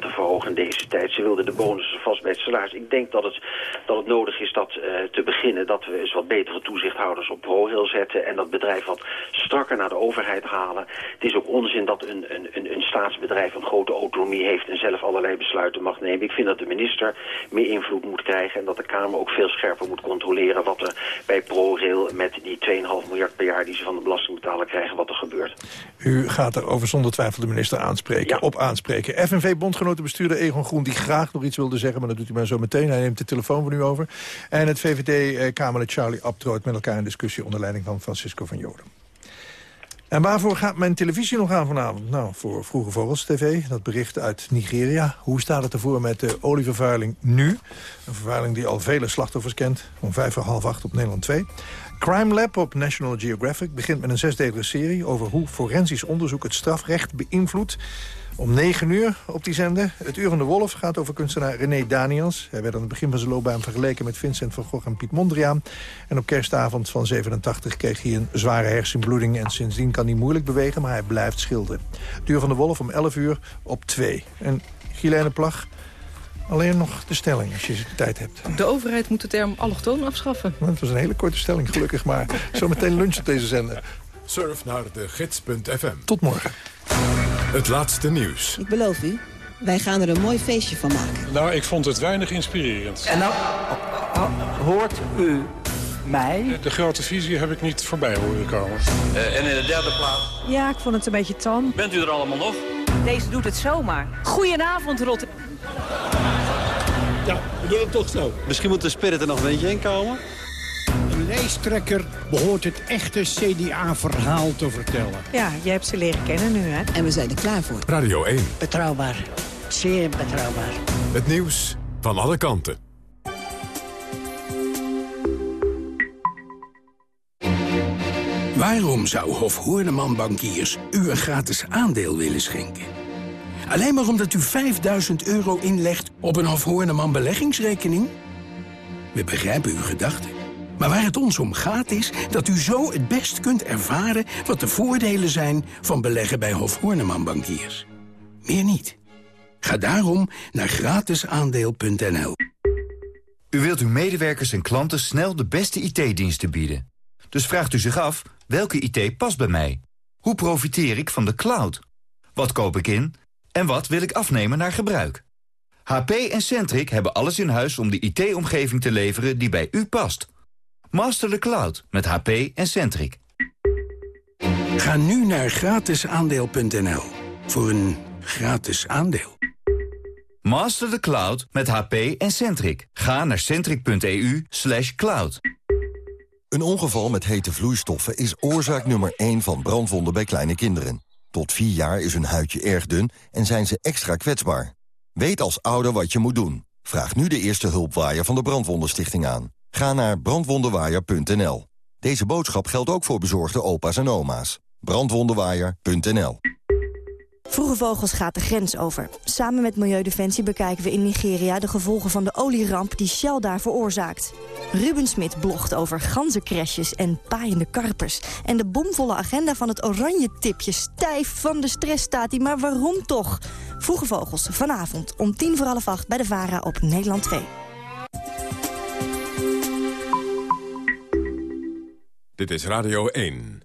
te verhogen in deze tijd. Ze wilden de bonussen vast bij het salaris. Ik denk dat het, dat het nodig is dat eh, te beginnen... dat we eens wat betere toezichthouders op ProRail zetten... en dat bedrijf wat strakker naar de overheid halen. Het is ook onzin dat een, een, een, een staatsbedrijf een grote autonomie heeft... en zelf allerlei besluiten mag nemen. Ik vind dat de minister meer invloed moet krijgen... en dat de Kamer ook veel scherper moet controleren... wat er bij ProRail met die 2,5 miljard per jaar... die ze van de belastingbetaler krijgen, wat er gebeurt. U gaat er over zonder twijfel de minister aanspreken, op aanspreken. FNV-bondgenotenbestuurder Egon Groen, die graag nog iets wilde zeggen... maar dat doet hij maar zo meteen. Hij neemt de telefoon van u over. En het VVD-Kamerlid Charlie Abtroot met elkaar in discussie... onder leiding van Francisco van Joden. En waarvoor gaat mijn televisie nog aan vanavond? Nou, voor Vroege Vogels TV, dat bericht uit Nigeria. Hoe staat het ervoor met de olievervuiling nu? Een vervuiling die al vele slachtoffers kent. Om vijf voor half acht op Nederland 2. Crime Lab op National Geographic begint met een zesdelige serie... over hoe forensisch onderzoek het strafrecht beïnvloedt. Om negen uur op die zender. Het Uur van de Wolf gaat over kunstenaar René Daniels. Hij werd aan het begin van zijn loopbaan vergeleken met Vincent van Gogh en Piet Mondriaan. En op kerstavond van 87 kreeg hij een zware hersenbloeding... en sindsdien kan hij moeilijk bewegen, maar hij blijft schilderen. Het Uur van de Wolf om 11 uur op 2. En Gilene Plag, alleen nog de stelling als je tijd hebt. De overheid moet de term allochtoon afschaffen. Nou, Het was een hele korte stelling, gelukkig, maar zometeen lunch op deze zender. Surf naar de gids.fm. Tot morgen. Het laatste nieuws. Ik beloof u, wij gaan er een mooi feestje van maken. Nou, ik vond het weinig inspirerend. En nou, hoort u mij? De grote visie heb ik niet voorbij horen komen. en in de derde plaats... Ja, ik vond het een beetje tam. Bent u er allemaal nog? Deze doet het zomaar. Goedenavond, Rotterdam. Ja, we doen het toch zo. Misschien moet de spirit er nog een beetje in komen. Lijsttrekker behoort het echte CDA-verhaal te vertellen. Ja, jij hebt ze leren kennen nu, hè? En we zijn er klaar voor. Radio 1. Betrouwbaar. Zeer betrouwbaar. Het nieuws van alle kanten. Waarom zou Hof Hoorneman Bankiers u een gratis aandeel willen schenken? Alleen maar omdat u 5000 euro inlegt op een Hof Hoorneman beleggingsrekening? We begrijpen uw gedachten. Maar waar het ons om gaat is dat u zo het best kunt ervaren... wat de voordelen zijn van beleggen bij Hof Hoorneman Bankiers. Meer niet. Ga daarom naar gratisaandeel.nl. U wilt uw medewerkers en klanten snel de beste IT-diensten bieden. Dus vraagt u zich af, welke IT past bij mij? Hoe profiteer ik van de cloud? Wat koop ik in? En wat wil ik afnemen naar gebruik? HP en Centric hebben alles in huis om de IT-omgeving te leveren die bij u past. Master the cloud met HP en Centric. Ga nu naar gratisaandeel.nl voor een gratis aandeel. Master the cloud met HP en Centric. Ga naar centric.eu slash cloud. Een ongeval met hete vloeistoffen is oorzaak nummer 1 van brandwonden bij kleine kinderen. Tot 4 jaar is hun huidje erg dun en zijn ze extra kwetsbaar. Weet als ouder wat je moet doen. Vraag nu de eerste hulpwaaier van de Brandwondenstichting aan. Ga naar brandwondenwaaier.nl. Deze boodschap geldt ook voor bezorgde opa's en oma's. Brandwondenwaaier.nl Vroege Vogels gaat de grens over. Samen met Milieudefensie bekijken we in Nigeria de gevolgen van de olieramp die Shell daar veroorzaakt. Ruben Smit blogt over ganzencrashes en paaiende karpers. En de bomvolle agenda van het oranje tipje. Stijf van de stress staat hij, maar waarom toch? Vroege Vogels, vanavond om tien voor half acht bij de VARA op Nederland 2. Dit is Radio 1.